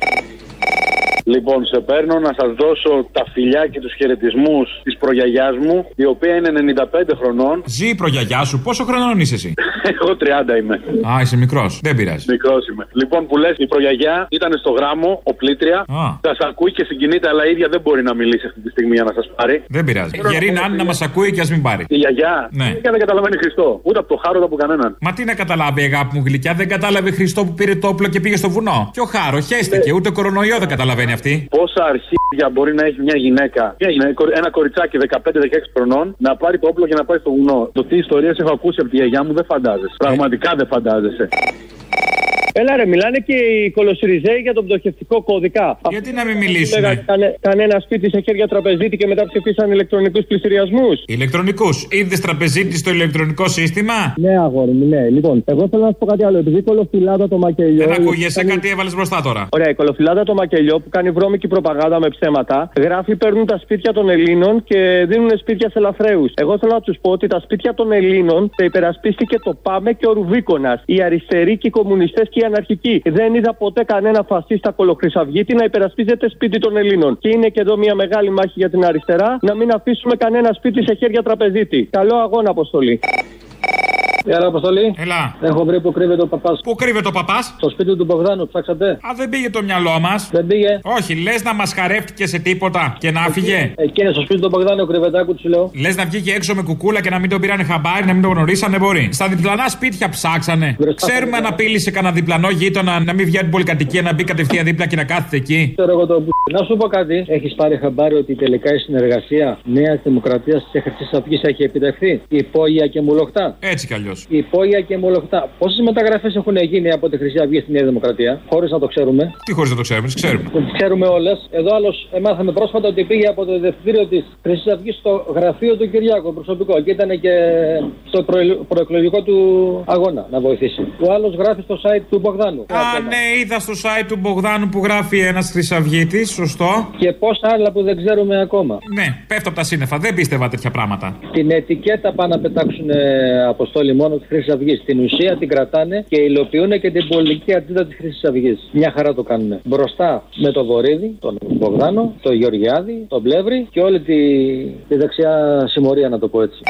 Speaker 20: Λοιπόν, σε παίρνω να σας δώσω τα φιλιά και τους χαιρετισμούς της προγιαγιάς μου, η οποία είναι 95 χρονών.
Speaker 16: Ζει η προγιαγιά σου, πόσο χρονών είσαι εσύ; <laughs>
Speaker 20: Εγώ 30 είμαι.
Speaker 16: Α, είσαι μικρός. Δεν πειράζει.
Speaker 20: Μικρός είμαι. Λοιπόν, που λες, η προγιαγιά ήταν στο γράμμο, οπλήτρια.
Speaker 16: Α.
Speaker 20: Σας ακούει και συγκινείται, αλλά η ίδια δεν μπορεί να μιλήσει αυτή τη στιγμή για να σας πάρει.
Speaker 16: Δεν πειράζει. Γερή να είναι να μας ακούει και ας μην πάρει.
Speaker 20: Η γιαγιά
Speaker 16: Ναι.
Speaker 20: δεν δεν καταλαβαίνει Χριστό. Ούτε από το χάρο ούτε από κανέναν.
Speaker 16: Μα τι να καταλάβει, αγάπη μου γλυκιά, δεν κατάλαβε Χριστό που πήρε το όπλο και πήγε στο βουνό. Και ο χάρο, χέστηκε, ούτε κορονοϊό δεν καταλαβαίνει αυτή;
Speaker 20: Πόσα αρχίδια μπορεί να έχει μια γυναίκα, μια γυναίκα ένα κοριτσάκι 15-16 χρονών, να πάρει το όπλο και να πάει στο βουνό. Το τι ιστορίες έχω ακούσει από τη γιαγιά μου δεν φαντάζεσαι. Πραγματικά δεν φαντάζεσαι.
Speaker 21: Έλα ρε, μιλάνε και οι κολοσυριζέοι για τον πτωχευτικό κώδικα.
Speaker 16: Γιατί να μην μιλήσουμε.
Speaker 21: Λέγα, κάνε- Κανένα σπίτι σε χέρια τραπεζίτη και μετά ψηφίσαν ηλεκτρονικούς πληστηριασμούς.
Speaker 16: Ηλεκτρονικούς. Είδες τραπεζίτη στο ηλεκτρονικό σύστημα;
Speaker 21: Ναι, αγόρι μου, ναι. Λοιπόν, εγώ θέλω να σου πω κάτι άλλο. Επειδή η κολοφυλάδα το μακελιό.
Speaker 16: Δεν ακούγεσαι,
Speaker 21: κάνει-
Speaker 16: κάτι έβαλες μπροστά τώρα.
Speaker 21: Ωραία, η κολοφυλάδα το μακελιό που κάνει βρώμικη προπαγάνδα με ψέματα. Γράφει, παίρνουν τα σπίτια των Ελλήνων και δίνουν σπίτια σε ελαφρέου. Εγώ θέλω να τους πω ότι τα σπίτια των Ελλήνων τα υπερασπίστηκε το Πάμε και ο Ρουβίκονας. Οι αριστεροί και οι κομμουνιστές και οι αναρχικοί. Δεν είδα ποτέ κανένα φασίστα κολοχρυσαυγίτη να υπερασπίζεται σπίτι των Ελλήνων. Και είναι και εδώ μια μεγάλη μάχη για την αριστερά να μην αφήσουμε κανένα σπίτι σε χέρια τραπεζίτη. Καλό αγώνα, αποστολή. Έλα, Αποστολή.
Speaker 16: Έλα.
Speaker 21: Έχω βρει που κρύβεται ο παπάς.
Speaker 16: Πού κρύβεται ο παπάς;
Speaker 21: Στο σπίτι του Μπογδάνου, ψάξατε;
Speaker 16: Α, δεν πήγε το μυαλό μας.
Speaker 21: Δεν πήγε.
Speaker 16: Όχι, λες να μας χαρεύτηκε σε τίποτα και να άφηγε.
Speaker 21: Εκεί είναι στο σπίτι του Μπογδάνου, ο κρυβετάκου του λέω.
Speaker 16: Λες να βγήκε έξω με κουκούλα και να μην τον πήρανε χαμπάρι, να μην τον γνωρίσανε, μπορεί. Στα διπλανά σπίτια ψάξανε. Ξέρουμε αν απείλησε κανένα διπλανό γείτονα να μην βγει την πολυκατοικία, να μπει κατευθείαν δίπλα και να κάθεται εκεί.
Speaker 21: Ξέρω εγώ το Να σου πω κάτι. Έχεις πάρει χαμπάρι ότι τελικά η συνεργασία Νέας Δημοκρατίας και Χρυσή Αυγής έχει επιτευχθεί; Υπόγεια και Μουλοχτά;
Speaker 16: Έτσι κι αλλιώς.
Speaker 21: Υπόγεια και Μουλοχτά. Πόσες μεταγραφές έχουν γίνει από τη Χρυσή Αυγή στη Νέα Δημοκρατία, χωρίς να το ξέρουμε;
Speaker 16: Τι χωρίς να το ξέρουμε, τις ξέρουμε.
Speaker 21: Τις ξέρουμε όλες. Εδώ άλλος έμαθαμε πρόσφατα ότι πήγε από το διευθυντήριο της Χρυσής Αυγής στο γραφείο του Κυριάκου προσωπικό και ήταν και στο προε- προεκλογικό του αγώνα να βοηθήσει. Ο άλλος γράφει στο site του Μπογδάνου.
Speaker 16: Α, ναι, είδα στο site του Μπογδάνου που γράφει ένας Χρυσαυγήτης, σωστό.
Speaker 21: Και πόσα άλλα που δεν ξέρουμε ακόμα.
Speaker 16: Ναι, πέφτω από τα σύννεφα, δεν πίστευα τέτοια πράγματα.
Speaker 21: Την ετικέτα πάνε να πετάξουν ε, αποστόλη μόνο της Χρυσής Αυγής. Την ουσία την κρατάνε και υλοποιούν και την πολιτική ατζέντα της Χρυσής Αυγής. Μια χαρά το κάνουν. Μπροστά με το Βορύδη, τον Μπογδάνο, τον Γεωργιάδη, τον Πλεύρη και όλη τη, τη δεξιά συμμορία, να το πω έτσι.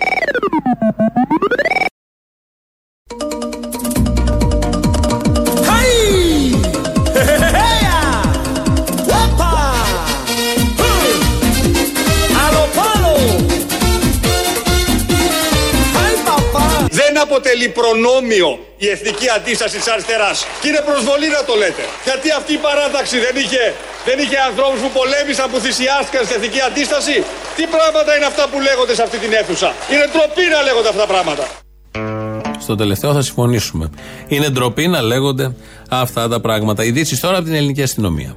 Speaker 6: Αποτελεί προνόμιο η εθνική αντίσταση της αριστεράς. Και είναι προσβολή να το λέτε. Γιατί αυτή η παράταξη δεν είχε, δεν είχε ανθρώπους που πολέμησαν, που θυσιάστηκαν στην εθνική αντίσταση; Τι πράγματα είναι αυτά που λέγονται σε αυτή την αίθουσα; Είναι ντροπή να λέγονται αυτά τα πράγματα.
Speaker 2: Στο τελευταίο θα συμφωνήσουμε. Είναι ντροπή να λέγονται αυτά τα πράγματα. Ειδήσεις τώρα από την ελληνική αστυνομία.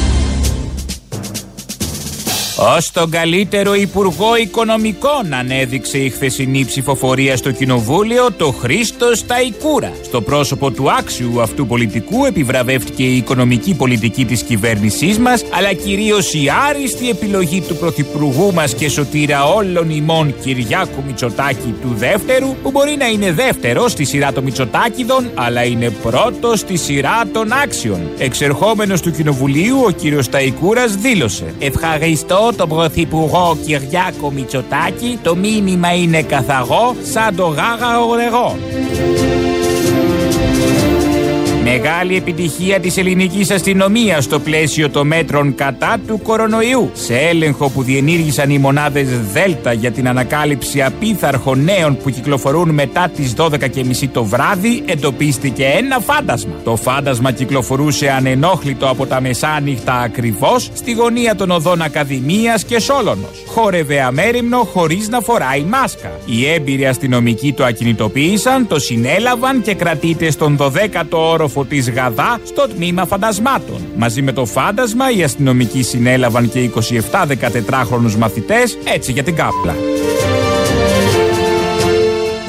Speaker 22: Ω τον καλύτερο Υπουργό Οικονομικών ανέδειξε η χθεσινή ψηφοφορία στο Κοινοβούλιο το Χρήστος Σταϊκούρα. Στο πρόσωπο του άξιου αυτού πολιτικού επιβραβεύτηκε η οικονομική πολιτική της κυβέρνησής μας, αλλά κυρίως η άριστη επιλογή του Πρωθυπουργού μας και σωτήρα όλων ημών Κυριάκου Μητσοτάκη του δεύτερου, που μπορεί να είναι δεύτερο στη σειρά των Μητσοτάκηδων, αλλά είναι πρώτος στη σειρά των άξιων. Εξερχόμενος του Κοινοβουλίου, ο κύριος Σταϊκούρας δήλωσε «Ευχαριστώ τον Πρωθυπουργό Κυριάκο Μητσοτάκη, το μήνυμα είναι καθαρό σαν το γάγαρο νερό». Μεγάλη επιτυχία της ελληνικής αστυνομίας στο πλαίσιο των μέτρων κατά του κορονοϊού. Σε έλεγχο που διενήργησαν οι μονάδες Δέλτα για την ανακάλυψη απίθαρχων νέων που κυκλοφορούν μετά τις 12.30 το βράδυ, εντοπίστηκε ένα φάντασμα. Το φάντασμα κυκλοφορούσε ανενόχλητο από τα μεσάνυχτα ακριβώς στη γωνία των οδών Ακαδημίας και Σόλωνος. Χόρευε αμέριμνο χωρίς να φοράει μάσκα. Οι έμπειροι αστυνομικοί το ακινητοποίησαν, το συνέλαβαν και κρατείται στον 12ο όροφο της Γαδά στο τμήμα φαντασμάτων. Μαζί με το φάντασμα οι αστυνομικοί συνέλαβαν και 27 14χρονους μαθητές έτσι για την κάπλα.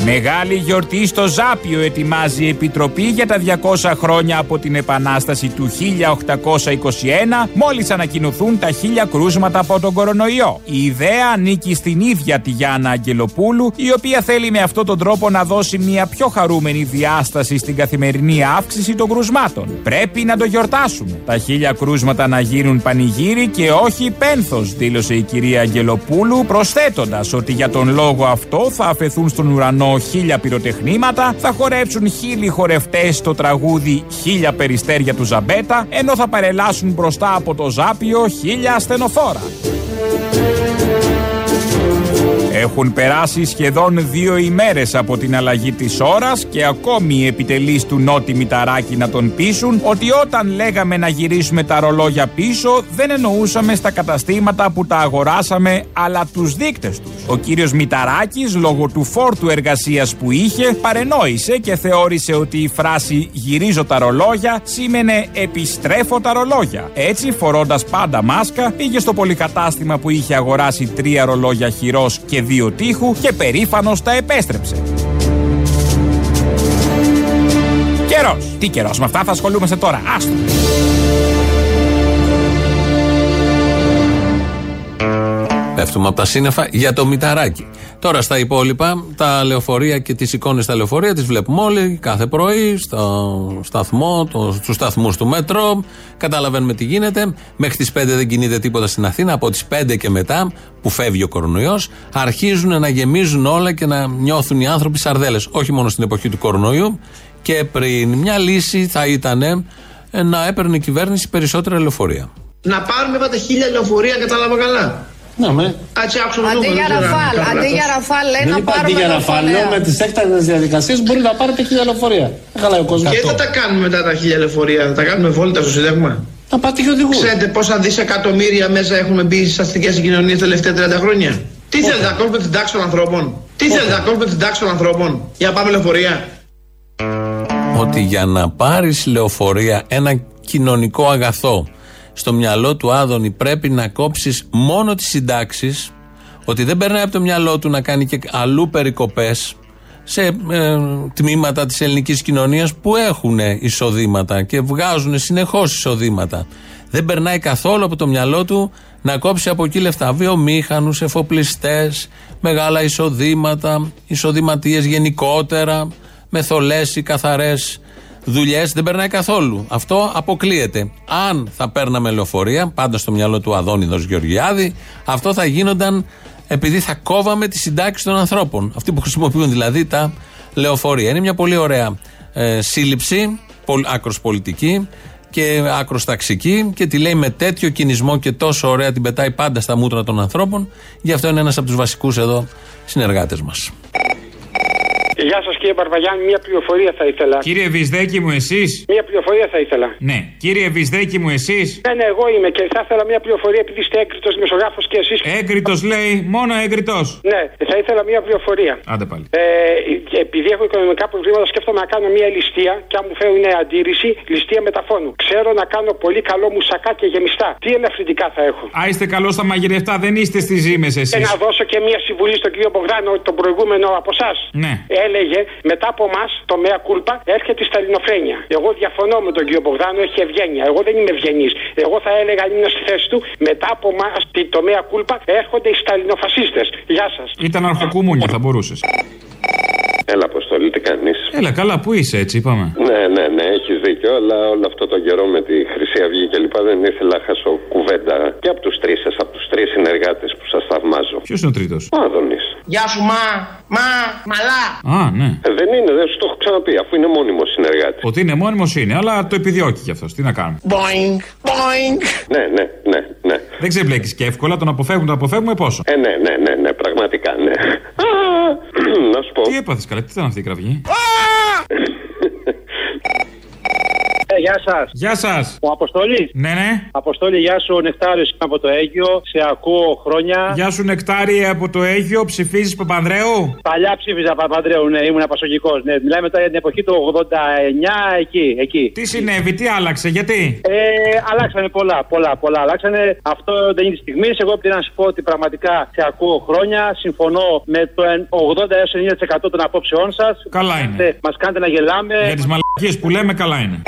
Speaker 22: Μεγάλη γιορτή στο Ζάπιο ετοιμάζει η Επιτροπή για τα 200 χρόνια από την Επανάσταση του 1821 μόλις ανακοινωθούν τα χίλια κρούσματα από τον κορονοϊό. Η ιδέα ανήκει στην ίδια τη Γιάννα Αγγελοπούλου η οποία θέλει με αυτόν τον τρόπο να δώσει μια πιο χαρούμενη διάσταση στην καθημερινή αύξηση των κρουσμάτων. Πρέπει να το γιορτάσουμε. Τα χίλια κρούσματα να γίνουν πανηγύρι και όχι πένθος δήλωσε η κυρία Αγγελοπούλου προσθέτοντας ότι για τον λόγο αυτό θα αφαιθούν στον ουρανό χίλια πυροτεχνήματα, θα χορέψουν χίλιοι χορευτές στο τραγούδι Χίλια περιστέρια του Ζαμπέτα, ενώ θα παρελάσουν μπροστά από το Ζάπιο χίλια ασθενοφόρα. Έχουν περάσει σχεδόν δύο ημέρες από την αλλαγή της ώρας και ακόμη οι επιτελείς του Νότι Μηταράκη να τον πείσουν ότι όταν λέγαμε να γυρίσουμε τα ρολόγια πίσω δεν εννοούσαμε στα καταστήματα που τα αγοράσαμε αλλά τους δείκτες τους. Ο κύριος Μηταράκης λόγω του φόρτου εργασίας που είχε παρενόησε και θεώρησε ότι η φράση «γυρίζω τα ρολόγια» σήμαινε «επιστρέφω τα ρολόγια». Έτσι φορώντας πάντα μάσκα πήγε στο πολυκατάστημα που είχε αγοράσει τρία ρολόγια χειρός και δύο τείχου και περήφανος τα επέστρεψε. Καιρός. Τι καιρός, με αυτά θα ασχολούμαστε τώρα. Άστο.
Speaker 2: Πέφτουμε από τα σύννεφα για το μηταράκι. Τώρα στα υπόλοιπα, τα λεωφορεία και τις εικόνες στα λεωφορεία τις βλέπουμε όλοι κάθε πρωί στο σταθμό, το, στους σταθμούς του μέτρο. Καταλαβαίνουμε τι γίνεται. Μέχρι τις 5 δεν κινείται τίποτα στην Αθήνα. Από τις 5 και μετά, που φεύγει ο κορονοϊός, αρχίζουν να γεμίζουν όλα και να νιώθουν οι άνθρωποι σαρδέλες. Όχι μόνο στην εποχή του κορονοϊού και πριν. Μια λύση θα ήταν ε, να έπαιρνε η κυβέρνηση περισσότερα λεωφορεία.
Speaker 1: Να πάρουμε είπατε χίλια λεωφορεία, κατάλαβα καλά.
Speaker 23: Ναι, με.
Speaker 1: Έτσι άκουσα το
Speaker 23: Αντί
Speaker 1: νούμερο,
Speaker 23: για
Speaker 1: δεν ξέρω αν
Speaker 23: Ραφάλ,
Speaker 1: κάνω
Speaker 23: αντί
Speaker 1: λάθος.
Speaker 23: για Ραφάλ, λέει
Speaker 1: Δεν
Speaker 23: να
Speaker 1: είπα αντί
Speaker 23: πάρουμε
Speaker 1: για
Speaker 23: Ραφάλ.
Speaker 1: λεωφορεία.
Speaker 23: Λέω με τις έκτακτε διαδικασίες μπορεί να πάρετε χίλια λεωφορεία. Δεν χαλάει ο κόσμος.
Speaker 1: Και θα τα κάνουμε μετά τα χίλια λεωφορεία, θα τα κάνουμε βόλτα στο Σύνταγμα.
Speaker 23: Να πάτε και οδηγούς.
Speaker 1: Ξέρετε πόσα δισεκατομμύρια μέσα έχουμε μπει στις αστικές συγκοινωνίες τα τελευταία 30 χρόνια; Τι θέλετε να κόψουμε την τάξη των ανθρώπων; Τι θέλετε να κόψουμε την τάξη των ανθρώπων; Για να πάμε λεωφορεία.
Speaker 2: ότι για να πάρεις λεωφορεία ένα κοινωνικό αγαθό στο μυαλό του Άδωνη πρέπει να κόψεις μόνο τις συντάξεις ότι δεν περνάει από το μυαλό του να κάνει και αλλού περικοπές σε ε, τμήματα της ελληνικής κοινωνίας που έχουν εισοδήματα και βγάζουν συνεχώς εισοδήματα. Δεν περνάει καθόλου από το μυαλό του να κόψει από εκεί λεφτά. Βιομήχανους, εφοπλιστές, μεγάλα εισοδήματα, εισοδηματίες γενικότερα, με θολές ή καθαρές δουλειές. Δεν περνάει καθόλου. Αυτό αποκλείεται. Αν θα παίρναμε λεωφορεία, πάντα στο μυαλό του Αδόνιδος Γεωργιάδη, αυτό θα γίνονταν επειδή θα κόβαμε τη συντάξη των ανθρώπων. Αυτοί που χρησιμοποιούν δηλαδή τα λεωφορεία. Είναι μια πολύ ωραία ε, σύλληψη, πολ, άκρος πολιτική και άκρος ταξική και τη λέει με τέτοιο κινησμό και τόσο ωραία την πετάει πάντα στα μούτρα των ανθρώπων. Γι' αυτό είναι ένας από τους βασικούς εδώ συνεργάτες μας.
Speaker 24: Γεια σας κύριε Μπαρβαγιάννη, μια πληροφορία θα ήθελα.
Speaker 16: Κύριε Βυσδέκη μου, εσείς;
Speaker 24: Μια πληροφορία θα ήθελα.
Speaker 16: Ναι. Κύριε Βυσδέκη μου, εσείς;
Speaker 24: Ναι, ναι, εγώ είμαι και θα ήθελα μια πληροφορία επειδή είστε έγκριτος δημοσιογράφος και εσεί.
Speaker 16: Έγκριτος λέει, μόνο έγκριτος.
Speaker 24: Ναι, θα ήθελα μια πληροφορία.
Speaker 16: Άντε πάλι.
Speaker 24: Ε, και επειδή έχω οικονομικά προβλήματα, σκέφτομαι να κάνω μια ληστεία και αν μου φέρουν αντίρρηση, ληστεία μεταφώνου. Ξέρω να κάνω πολύ καλό μουσακά και γεμιστά. Τι ελαφρυντικά θα έχω;
Speaker 16: Α, είστε καλός στα μαγειρευτά, δεν είστε στις ζήμε εσείς.
Speaker 24: Και να δώσω και μια συμβουλή στον κύριο Μπογδάνο, τον προηγούμενο από εσάς.
Speaker 16: Ναι.
Speaker 24: Έλεγε μετά από εμά το μέα κούλπα έρχεται η σταλινοφρένεια. Εγώ διαφωνώ με τον κύριο Μπογδάνο, έχει ευγένεια. Εγώ δεν είμαι ευγενής. Εγώ θα έλεγα αν ήμουν στη θέση του, μετά από εμά το μέα κούλπα έρχονται οι σταλινοφασίστες. Γεια σας.
Speaker 16: Ήταν αρχοκουμούνια, θα μπορούσες.
Speaker 25: Έλα, Αποστολή, τι κάνεις;
Speaker 16: Έλα, καλά, πού είσαι έτσι, είπαμε.
Speaker 25: Ναι, ναι, ναι, έχει δίκιο, αλλά όλο αυτό το καιρό με τη Χρυσή Αυγή και λοιπά δεν ήθελα να χάσω κουβέντα και από τους τρεις σας, από τους τρεις συνεργάτες που σας θαυμάζω.
Speaker 16: Ποιος είναι ο τρίτος;
Speaker 25: Ο Άδωνης.
Speaker 1: Γεια σου, μα, μα, μαλά.
Speaker 16: Α, ναι.
Speaker 25: Ε, δεν είναι, δεν σου το έχω ξαναπεί, αφού είναι μόνιμος συνεργάτης.
Speaker 16: Ότι είναι μόνιμος είναι, αλλά το επιδιώκει κι αυτός. Τι να κάνουμε.
Speaker 1: Boing, boing.
Speaker 25: Ναι, ναι, ναι, ναι.
Speaker 16: Δεν ξεμπλέκεις και εύκολα, τον αποφεύγουμε, τον αποφεύγουμε πόσο;
Speaker 25: Ε, ναι, ναι, ναι, ναι, πραγματικά, ναι. <coughs> Α, να σου πω.
Speaker 16: Τι έπαθες καλά, τι ήταν αυτή η κραυγή;
Speaker 26: Ε, γεια σας.
Speaker 16: Γεια σας.
Speaker 26: Ο Αποστόλη.
Speaker 16: Ναι, ναι.
Speaker 26: Αποστόλη, γεια σου, ο Νεκτάριο από το Αίγιο. Σε ακούω χρόνια.
Speaker 16: Γεια σου, Νεκτάρι από το Αίγιο. Ψηφίζεις Παπανδρέου;
Speaker 26: Παλιά ψήφιζα Παπανδρέου, ναι, ήμουν απασχολικός. Ναι, μιλάμε τώρα για την εποχή του 89, εκεί. εκεί.
Speaker 16: Τι συνέβη, τι άλλαξε, γιατί;
Speaker 26: Ε, αλλάξανε πολλά, πολλά, πολλά. Αλλάξανε. Αυτό δεν είναι τη στιγμής. Εγώ πρέπει να σου πω ότι πραγματικά σε ακούω χρόνια. Συμφωνώ με το 80 90% των απόψεών σας.
Speaker 16: Καλά είναι.
Speaker 26: Μας κάνετε να γελάμε.
Speaker 16: Για τις μαλακίες που λέμε, καλά είναι.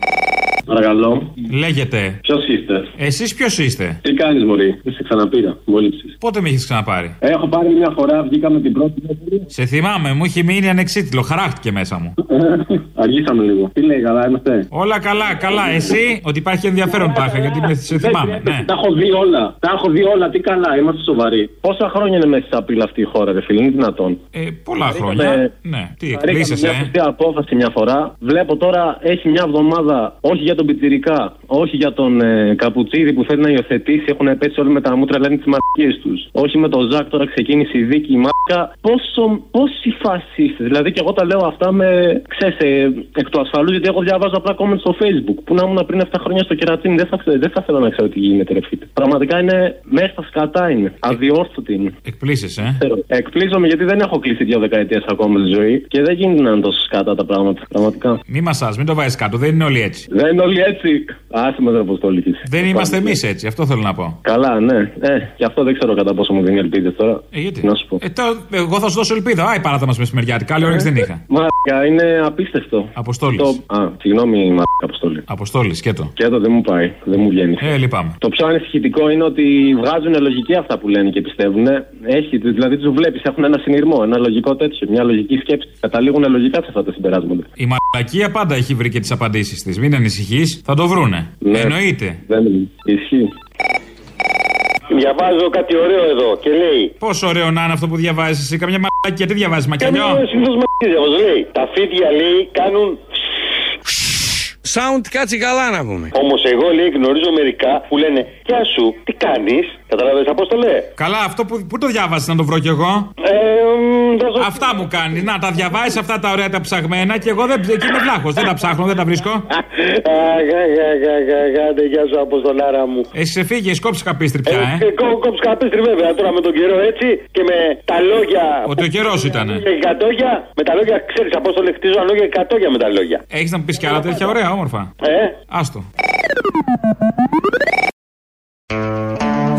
Speaker 27: you Παρακαλώ.
Speaker 16: Λέγεται.
Speaker 27: Ποιος είστε;
Speaker 16: Εσείς ποιος είστε;
Speaker 27: Τι κάνεις, Μωρή; Δεν σε ξαναπήρα. Μόλιψη.
Speaker 16: Πότε με έχεις ξαναπάρει;
Speaker 27: Έχω πάρει μια φορά, βγήκαμε την πρώτη δεύτερη.
Speaker 16: Σε θυμάμαι, μου έχει μείνει ανεξίτηλο. Χαράχτηκε μέσα μου. <laughs>
Speaker 27: Αργήσαμε λίγο. Τι λέει, καλά είμαστε;
Speaker 16: Όλα καλά, καλά. Εσύ, ότι υπάρχει ενδιαφέρον τάχα, γιατί με σε θυμάμαι. Ναι.
Speaker 27: Τα έχω δει όλα. Τα έχω δει όλα. Τι καλά, είμαστε σοβαροί.
Speaker 26: Πόσα χρόνια είναι μέσα στα πύλα αυτή η χώρα, ρε φίλε, είναι δυνατόν;
Speaker 16: Ε, πολλά χρόνια. Ναι, τι εκπλήσει,
Speaker 26: μια
Speaker 16: ε.
Speaker 26: σωστή απόφαση μια φορά. Βλέπω τώρα έχει μια εβδομάδα, όχι για τον Πιτσυρικά, όχι για τον ε, Καπουτσίδη που θέλει να υιοθετήσει. Έχουν πέσει όλοι με τα μούτρα, λένε τις μαρκίε τους. Όχι με τον Ζακ, τώρα ξεκίνησε η δίκη, η μάρκα. Πόσο, πόσοι φασίστες. Δηλαδή και εγώ τα λέω αυτά με, ξέρεις, ε, εκ του ασφαλού, γιατί εγώ διαβάζω απλά comments στο Facebook. Που να ήμουν πριν 7 χρόνια στο κερατσίνι, δεν θα, ξέ- δεν θα θέλω να ξέρω τι γίνεται, ρε φίλε. Πραγματικά είναι μέσα στα σκατά είναι. Αδιόρθωτη είναι.
Speaker 16: Εκπλήσει, ε;
Speaker 26: Εκπλήσωμαι γιατί δεν έχω κλείσει δύο δεκαετίες ακόμα τη ζωή και δεν γίνεται να είναι τόσο σκατά τα πράγματα. Πραγματικά.
Speaker 16: Μη μασάς, μην το βάζεις κάτω, δεν είναι όλοι έτσι.
Speaker 26: Δεν είναι
Speaker 28: Αποστόλη έτσι. Άσε με τον Αποστόλη. κι εσύ.
Speaker 16: Δεν είμαστε εμείς έτσι, αυτό θέλω να πω.
Speaker 28: Καλά, ναι. Ε, και αυτό δεν ξέρω κατά πόσο μου δίνει ελπίδες τώρα.
Speaker 16: Ε, γιατί;
Speaker 28: Να σου πω.
Speaker 16: Ε, τώρα, εγώ θα σου δώσω ελπίδα. Α, η παράτα μας μεσημεριάτικα. Άλλη όρεξη δεν είχα.
Speaker 28: Μαλάκα, είναι απίστευτο.
Speaker 16: Αποστόλης.
Speaker 28: Το... Α, συγγνώμη, μαλάκα, Αποστόλη.
Speaker 16: Αποστόλης, σκέτο.
Speaker 28: Και εδώ δεν μου πάει, δεν μου βγαίνει.
Speaker 16: Ε, λυπάμαι.
Speaker 28: Το πιο ανησυχητικό είναι ότι βγάζουν λογική αυτά που λένε και πιστεύουν. Έχει, δηλαδή τους βλέπεις, έχουν ένα συνειρμό, ένα λογικό τέτοιο, μια λογική σκέψη. Καταλήγουν λογικά σε αυτά τα συμπεράσματα.
Speaker 16: Η μαλακία πάντα έχει βρει και τις απαντήσεις της. Μην ανησυχείς, θα το βρούνε.
Speaker 28: Ναι.
Speaker 16: Εννοείται.
Speaker 28: Δεν ισχύει.
Speaker 23: Διαβάζω κάτι ωραίο εδώ και λέει.
Speaker 16: Πόσο ωραίο να είναι αυτό που διαβάζεις εσύ, καμιά μαλακία. Τι διαβάζεις,
Speaker 23: Καμιά
Speaker 16: μακελιό.
Speaker 23: συνήθω διαβάζω. Λέει. Τα φίδια λέει κάνουν.
Speaker 29: Sound κάτσει καλά να πούμε.
Speaker 23: Όμως εγώ λέει γνωρίζω μερικά που λένε Γεια σου, τι κάνεις; Κατάλαβε πώ το λέει.
Speaker 16: Καλά, αυτό που, πού το διάβασες να το βρω κι εγώ;
Speaker 23: Ε, μ, θα σου-
Speaker 16: Αυτά μου κάνει. Να τα διαβάζει αυτά τα ωραία τα ψαγμένα και εγώ δεν. Εκεί είμαι βλάχος. Δεν τα ψάχνω, δεν τα βρίσκω.
Speaker 23: Αγαγαγαγαγαγα, γεια σου, Αποστολάρα μου.
Speaker 16: Εσύ σε φύγει, κόψει καπίστρι πια, ε.
Speaker 23: Ε, κό- κόψεις καπίστρι βέβαια τώρα με τον καιρό έτσι και με τα λόγια.
Speaker 16: Ότι ο καιρός ήτανε.
Speaker 23: Και εκατόγια, με τα λόγια, ξέρεις, Απόστολε, χτίζω λόγια εκατόγια με τα λόγια.
Speaker 16: Έχεις να μου πεις κι άλλα τέτοια ωραία, όμορφα.
Speaker 23: Ε,
Speaker 16: Άστο.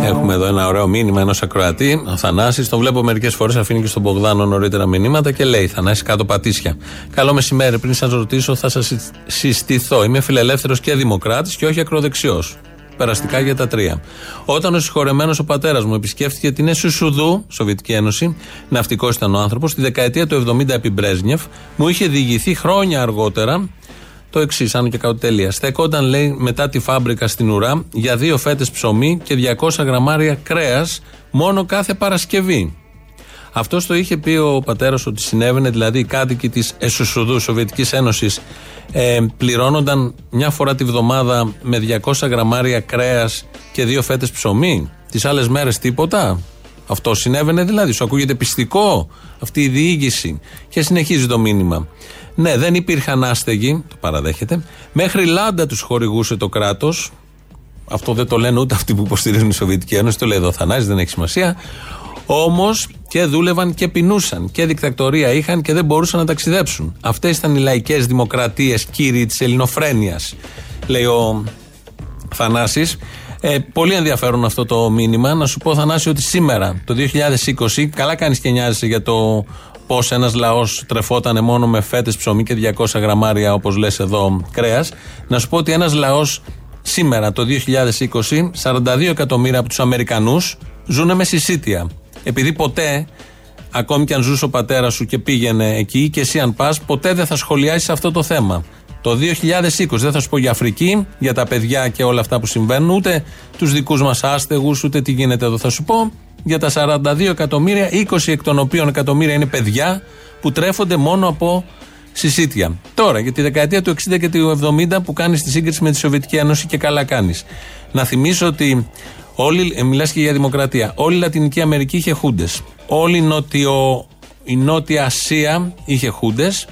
Speaker 2: Έχουμε εδώ ένα ωραίο μήνυμα ενός ακροατή. Ο Θανάση, τον βλέπω μερικές φορές, αφήνει και στον Μπογδάνο νωρίτερα μηνύματα και λέει: Θανάση κάτω πατήσια. Καλό μεσημέρι. Πριν σας ρωτήσω, θα σας συστηθώ. Είμαι φιλελεύθερος και δημοκράτης και όχι ακροδεξιός. Περαστικά για τα τρία. Όταν ο συγχωρεμένος ο πατέρας μου επισκέφθηκε την Εσουσουδού, Σοβιετική Ένωση, ναυτικός ήταν ο άνθρωπος, τη δεκαετία του 70 επί Μπρέσνιεφ, μου είχε διηγηθεί χρόνια αργότερα το εξής, αν και κάτω τέλεια. Στεκόταν, λέει, μετά τη φάμπρικα στην ουρά για δύο φέτες ψωμί και 200 γραμμάρια κρέας μόνο κάθε Παρασκευή. Αυτός το είχε πει ο πατέρας ότι συνέβαινε, δηλαδή οι κάτοικοι της Εσουσουδού Σοβιετικής Ένωσης ε, πληρώνονταν μια φορά τη βδομάδα με 200 γραμμάρια κρέας και δύο φέτες ψωμί. Τις άλλες μέρες τίποτα. Αυτό συνέβαινε δηλαδή. Σου ακούγεται πιστικό αυτή η διήγηση. Και συνεχίζει το μήνυμα. Ναι, δεν υπήρχαν άστεγοι, το παραδέχεται. Μέχρι λάντα τους χορηγούσε το κράτος. Αυτό δεν το λένε ούτε αυτοί που υποστηρίζουν η Σοβιετική Ένωση, το λέει εδώ ο Θανάσης, δεν έχει σημασία. Όμως και δούλευαν και πεινούσαν και δικτακτορία είχαν και δεν μπορούσαν να ταξιδέψουν. Αυτές ήταν οι λαϊκές δημοκρατίες, κύριοι της ελληνοφρένειας, λέει ο Θανάσης. Ε, πολύ ενδιαφέρον αυτό το μήνυμα. Να σου πω, Θανάση, ότι σήμερα, το 2020, καλά κάνεις και νοιάζεσαι για το πώ ένας λαός τρεφόταν μόνο με φέτες ψωμί και 200 γραμμάρια, όπως λες εδώ, κρέας. Να σου πω ότι ένας λαός σήμερα, το 2020, 42 εκατομμύρια από τους Αμερικανούς ζουν με συσίτια. Επειδή ποτέ, ακόμη και αν ζούσε ο πατέρας σου και πήγαινε εκεί, και εσύ αν πας, ποτέ δεν θα σχολιάσεις αυτό το θέμα. Το 2020 δεν θα σου πω για Αφρική, για τα παιδιά και όλα αυτά που συμβαίνουν, ούτε τους δικούς μας άστεγους, ούτε τι γίνεται εδώ. Θα σου πω για τα 42 εκατομμύρια, 20 εκ των οποίων εκατομμύρια είναι παιδιά που τρέφονται μόνο από συσίτια. Τώρα, για τη δεκαετία του 60 και του 70 που κάνεις τη σύγκριση με τη Σοβιετική Ένωση και καλά κάνεις. Να θυμίσω ότι όλη, ε, μιλάς και για δημοκρατία. Όλη η Λατινική Αμερική είχε χούντες. Όλη η, νότιο, η Νότια Ασία είχε χούντες.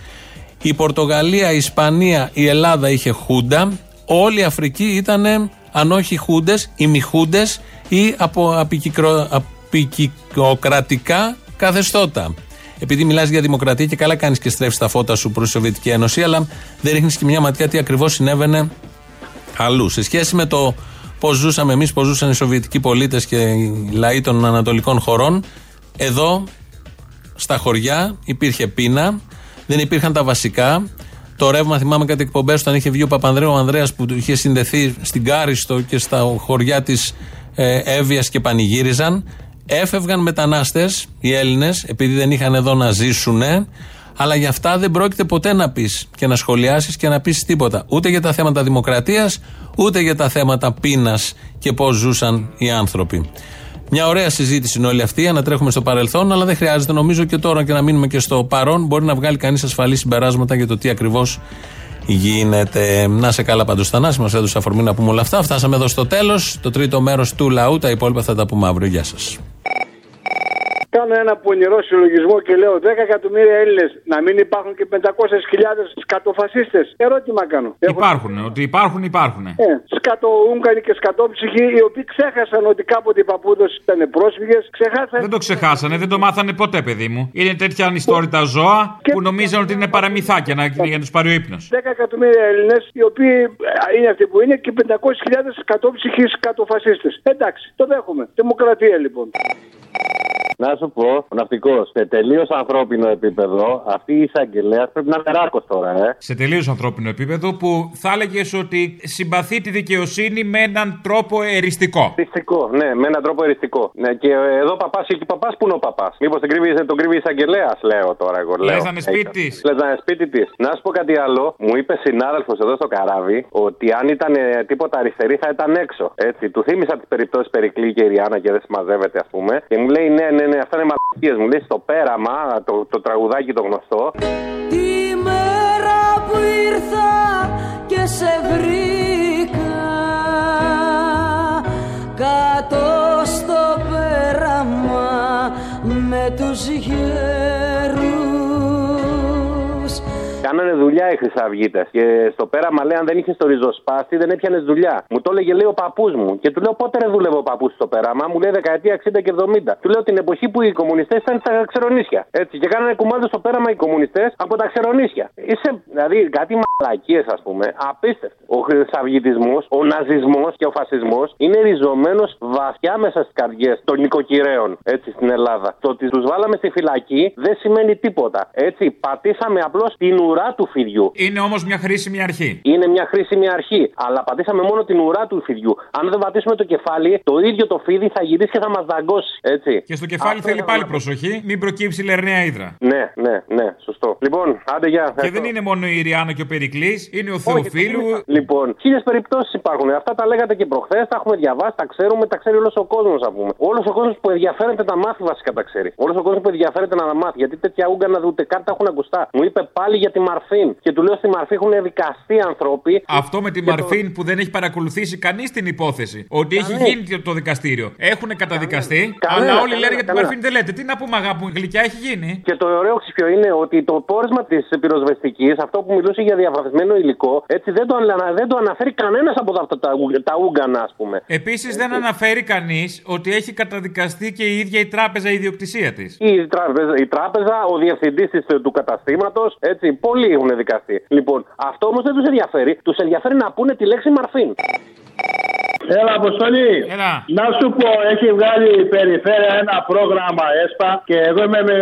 Speaker 2: Η Πορτογαλία, η Ισπανία, η Ελλάδα είχε χούντα. Όλη η Αφρική ήταν, αν όχι χούντες, ημιχούντες ή από απικικρο- απικικοκρατικά καθεστώτα. Επειδή μιλάς για δημοκρατία και καλά κάνεις και στρέφεις τα φώτα σου προς τη Σοβιετική Ένωση, αλλά δεν ρίχνεις και μια ματιά τι ακριβώς συνέβαινε αλλού. Σε σχέση με το πώς ζούσαμε εμείς, πώς ζούσαν οι Σοβιετικοί πολίτες και οι λαοί των Ανατολικών χωρών, εδώ στα χωριά υπήρχε πείνα, δεν υπήρχαν τα βασικά. Το ρεύμα, θυμάμαι κάτι εκπομπές όταν είχε βγει ο Παπανδρέου ο Ανδρέας που είχε συνδεθεί στην Κάριστο και στα χωριά της ε, Εύβοιας και πανηγύριζαν. Έφευγαν μετανάστες, οι Έλληνες, επειδή δεν είχαν εδώ να ζήσουν, αλλά για αυτά δεν πρόκειται ποτέ να πεις και να σχολιάσεις και να πεις τίποτα. Ούτε για τα θέματα δημοκρατίας, ούτε για τα θέματα πείνας και πώς ζούσαν οι άνθρωποι. Μια ωραία συζήτηση είναι όλη αυτή, ανατρέχουμε στο παρελθόν, αλλά δεν χρειάζεται νομίζω και τώρα και να μείνουμε και στο παρόν. Μπορεί να βγάλει κανείς ασφαλή συμπεράσματα για το τι ακριβώς γίνεται. Να σε καλά πάντως, Θανάση, μας έδωσε αφορμή να πούμε όλα αυτά. Φτάσαμε εδώ στο τέλος, το τρίτο μέρος του λαού. Τα υπόλοιπα θα τα πούμε αύριο. Γεια σας.
Speaker 20: Κάνω ένα πονηρό συλλογισμό και λέω 10 εκατομμύρια Έλληνες να μην υπάρχουν και 500.000 σκατοφασίστες. Ερώτημα κάνω.
Speaker 16: Υπάρχουν, ότι υπάρχουν, υπάρχουν.
Speaker 20: Ε, σκατοούγκανοι και σκατόψυχοι οι οποίοι ξέχασαν ότι κάποτε οι παππούδες ήταν πρόσφυγες. Ξεχάσαν.
Speaker 16: Δεν το ξεχάσανε, δεν το μάθανε ποτέ, παιδί μου. Είναι τέτοια ανιστόρυτα ζώα που νομίζαν ότι είναι παραμυθάκια να, για να τους πάρει ο ύπνος.
Speaker 20: 10 εκατομμύρια Έλληνες οι οποίοι ε, είναι αυτοί που είναι και 500.000 σκατόψυχοι σκατοφασίστες. Εντάξει, το δέχομαι. Δημοκρατία λοιπόν.
Speaker 28: Να σου πω, ο ναυτικός, σε τελείως ανθρώπινο επίπεδο, αυτή η εισαγγελέα πρέπει να είναι ράκο τώρα, ε.
Speaker 16: Σε τελείως ανθρώπινο επίπεδο που θα έλεγες ότι συμπαθεί τη δικαιοσύνη με έναν τρόπο εριστικό.
Speaker 28: Εριστικό, ναι, με έναν τρόπο εριστικό. Ναι, και εδώ παπάς εκεί παπάς, πού είναι ο παπάς; Μήπως τον κρύβει, τον κρύβει η εισαγγελέα, λέω τώρα εγώ.
Speaker 16: Λες να είναι σπίτι τη.
Speaker 28: Λες να είναι σπίτι της. Να σου πω κάτι άλλο. Μου είπε συνάδελφος εδώ στο καράβι ότι αν ήταν ε, τίποτα αριστερή θα ήταν έξω. Έτσι, του θύμισα τις περιπτώσεις Περικλή και η Ριάννα και δεν συμμαζεύεται, ας πούμε. Και μου λέει ναι, ναι, ναι, αυτά είναι μαλακίες. Μου λέει στο πέραμα, το, το τραγουδάκι το γνωστό.
Speaker 30: Τη μέρα που ήρθα και σε βρήκα κάτω στο πέραμα με τους γέρους
Speaker 28: Κάνανε δουλειά οι Χρυσαυγίτες. Και στο πέραμα λέει: Αν δεν είχες το ριζοσπάστη, δεν έπιανες δουλειά. Μου το έλεγε λέει ο παππούς μου. Και του λέω: Πότε ρε δούλευε ο παππούς στο πέραμα; Μου λέει δεκαετία 60 και 70. Του λέω την εποχή που οι κομμουνιστές ήταν στα ξερονίσια. Έτσι. Και κάνανε κουμάδε στο πέραμα οι κομμουνιστές από τα ξερονίσια. Είσαι, δηλαδή, κάτι μαλακίες, ας πούμε, απίστευτο. Ο χρυσαυγητισμός, ο ναζισμός και ο φασισμός είναι ριζωμένος βαθιά μέσα στις καρδιές των νοικοκυρέων έτσι στην Ελλάδα. Το ότι τους βάλαμε στη φυλακή δεν σημαίνει τίποτα. Έτσι, πατήσαμε απλώς την ουρά του φιδιού.
Speaker 16: Είναι όμως μια χρήσιμη αρχή.
Speaker 28: Είναι μια χρήσιμη αρχή. Αλλά πατήσαμε μόνο την ουρά του φιδιού. Αν δεν πατήσουμε το κεφάλι, το ίδιο το φίδι θα γυρίσει και θα μας δαγκώσει. Έτσι.
Speaker 16: Και στο κεφάλι θέλει πάλι προσοχή, μην προκύψει λερναία ύδρα.
Speaker 28: Ναι, ναι, ναι, σωστό. Λοιπόν, άντε γεια.
Speaker 16: Και δεν είναι μόνο η Ριάννα και ο Περικλής, είναι ο Θεοφίλου.
Speaker 28: Λοιπόν, χίλιες περιπτώσεις υπάρχουν. Αυτά τα λέγατε και προχθές, τα έχουμε διαβάσει, τα ξέρουμε, τα ξέρει όλος ο κόσμος, ας πούμε. Όλος ο κόσμος που ενδιαφέρεται να μάθει βασικά τα ξέρει. Όλος ο κόσμος που ενδιαφέρεται να τα μάθει. Γιατί τέτοια ούγκανα ούτε καν τα έχουν ακουστά. Μου είπε πάλι για τη Μαρφίν. Και του λέω στη Μαρφή έχουν δικαστεί άνθρωποι.
Speaker 16: Αυτό με τη Μαρφίν που δεν έχει παρακολουθήσει κανείς την υπόθεση. Ότι έχει γίνει το δικαστήριο. Έχουν καταδικαστεί,
Speaker 28: Κανένα,
Speaker 16: αλλά όλοι λένε
Speaker 28: κανένα,
Speaker 16: για τη
Speaker 28: κανένα.
Speaker 16: Μαρφίν δεν λέτε. Τι να πούμε, αγάπη μου, γλυκιά έχει γίνει.
Speaker 28: Και το ωραίο ποιο είναι ότι το πόρισμα της πυροσβεστικής, αυτό που μιλούσε για διαβαθμισμένο υλικό, έτσι δεν το, ανα- δεν το αναφέρει κανένας από αυτά τα, ου- τα ούγκανα, ας πούμε.
Speaker 16: Επίσης δεν αναφέρει κανείς ότι έχει καταδικαστεί και η ίδια η τράπεζα η ιδιοκτησία της.
Speaker 28: Η τράπεζα, η τράπεζα ο διευθυντής του καταστήματος, έτσι, πολλοί έχουν δικαστεί. Λοιπόν, αυτό όμως δεν τους ενδιαφέρει. Τους ενδιαφέρει να πούνε τη λέξη μαρφίν.
Speaker 31: Έλα, Αποστολή.
Speaker 16: Έλα.
Speaker 31: Να σου πω, έχει βγάλει η περιφέρεια ένα πρόγραμμα ΕΣΠΑ και εγώ είμαι με,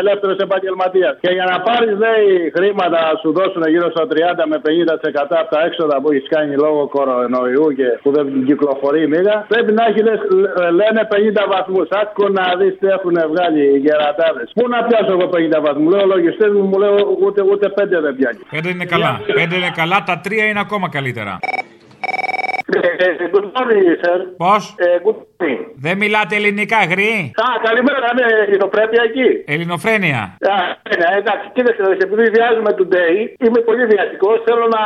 Speaker 31: ελεύθερος επαγγελματίας. Και για να πάρεις, λέει, χρήματα να σου δώσουν γύρω στο 30 με 50% από τα έξοδα που έχεις κάνει λόγω κορονοϊού και που δεν κυκλοφορεί η μίγα, πρέπει να έχεις, λες, λένε 50 βαθμούς. Άκου να δεις τι έχουν βγάλει οι γερατάδε. Πού να πιάσω εγώ 50 βαθμούς, λέω λογιστές μου, μου λέω ούτε, ούτε 5 δεν πιάνει.
Speaker 16: Πέντε είναι καλά. Πέντε είναι καλά, τα τρία είναι ακόμα καλύτερα.
Speaker 31: Good morning, sir.
Speaker 16: Πώς;
Speaker 31: Ε, good morning.
Speaker 16: Δεν μιλάτε ελληνικά, γρή;
Speaker 31: Α, καλημέρα, ναι, ελληνοπρέπεια εκεί.
Speaker 16: Ελληνοφρένεια.
Speaker 31: Α, ναι, εντάξει, κοίταξε, επειδή βιάζουμε today, είμαι πολύ βιαστικός. Θέλω να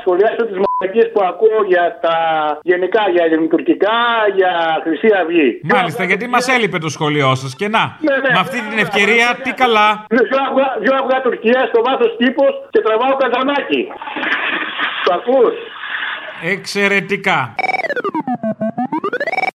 Speaker 31: σχολιάσω τις μαλακίες που ακούω για τα γενικά, για ελληνοτουρκικά, για Χρυσή Αυγή.
Speaker 16: Μάλιστα, γιατί μας έλειπε το σχολείο σας και να.
Speaker 31: Ναι, ναι.
Speaker 16: Με αυτή την ευκαιρία, τι καλά.
Speaker 31: Είναι δυο αυγά, δυο αυγά Τουρκίας στο βάθος τύπος και τραβάω καζανάκι. Το ακούς;
Speaker 16: Εξαιρετικά.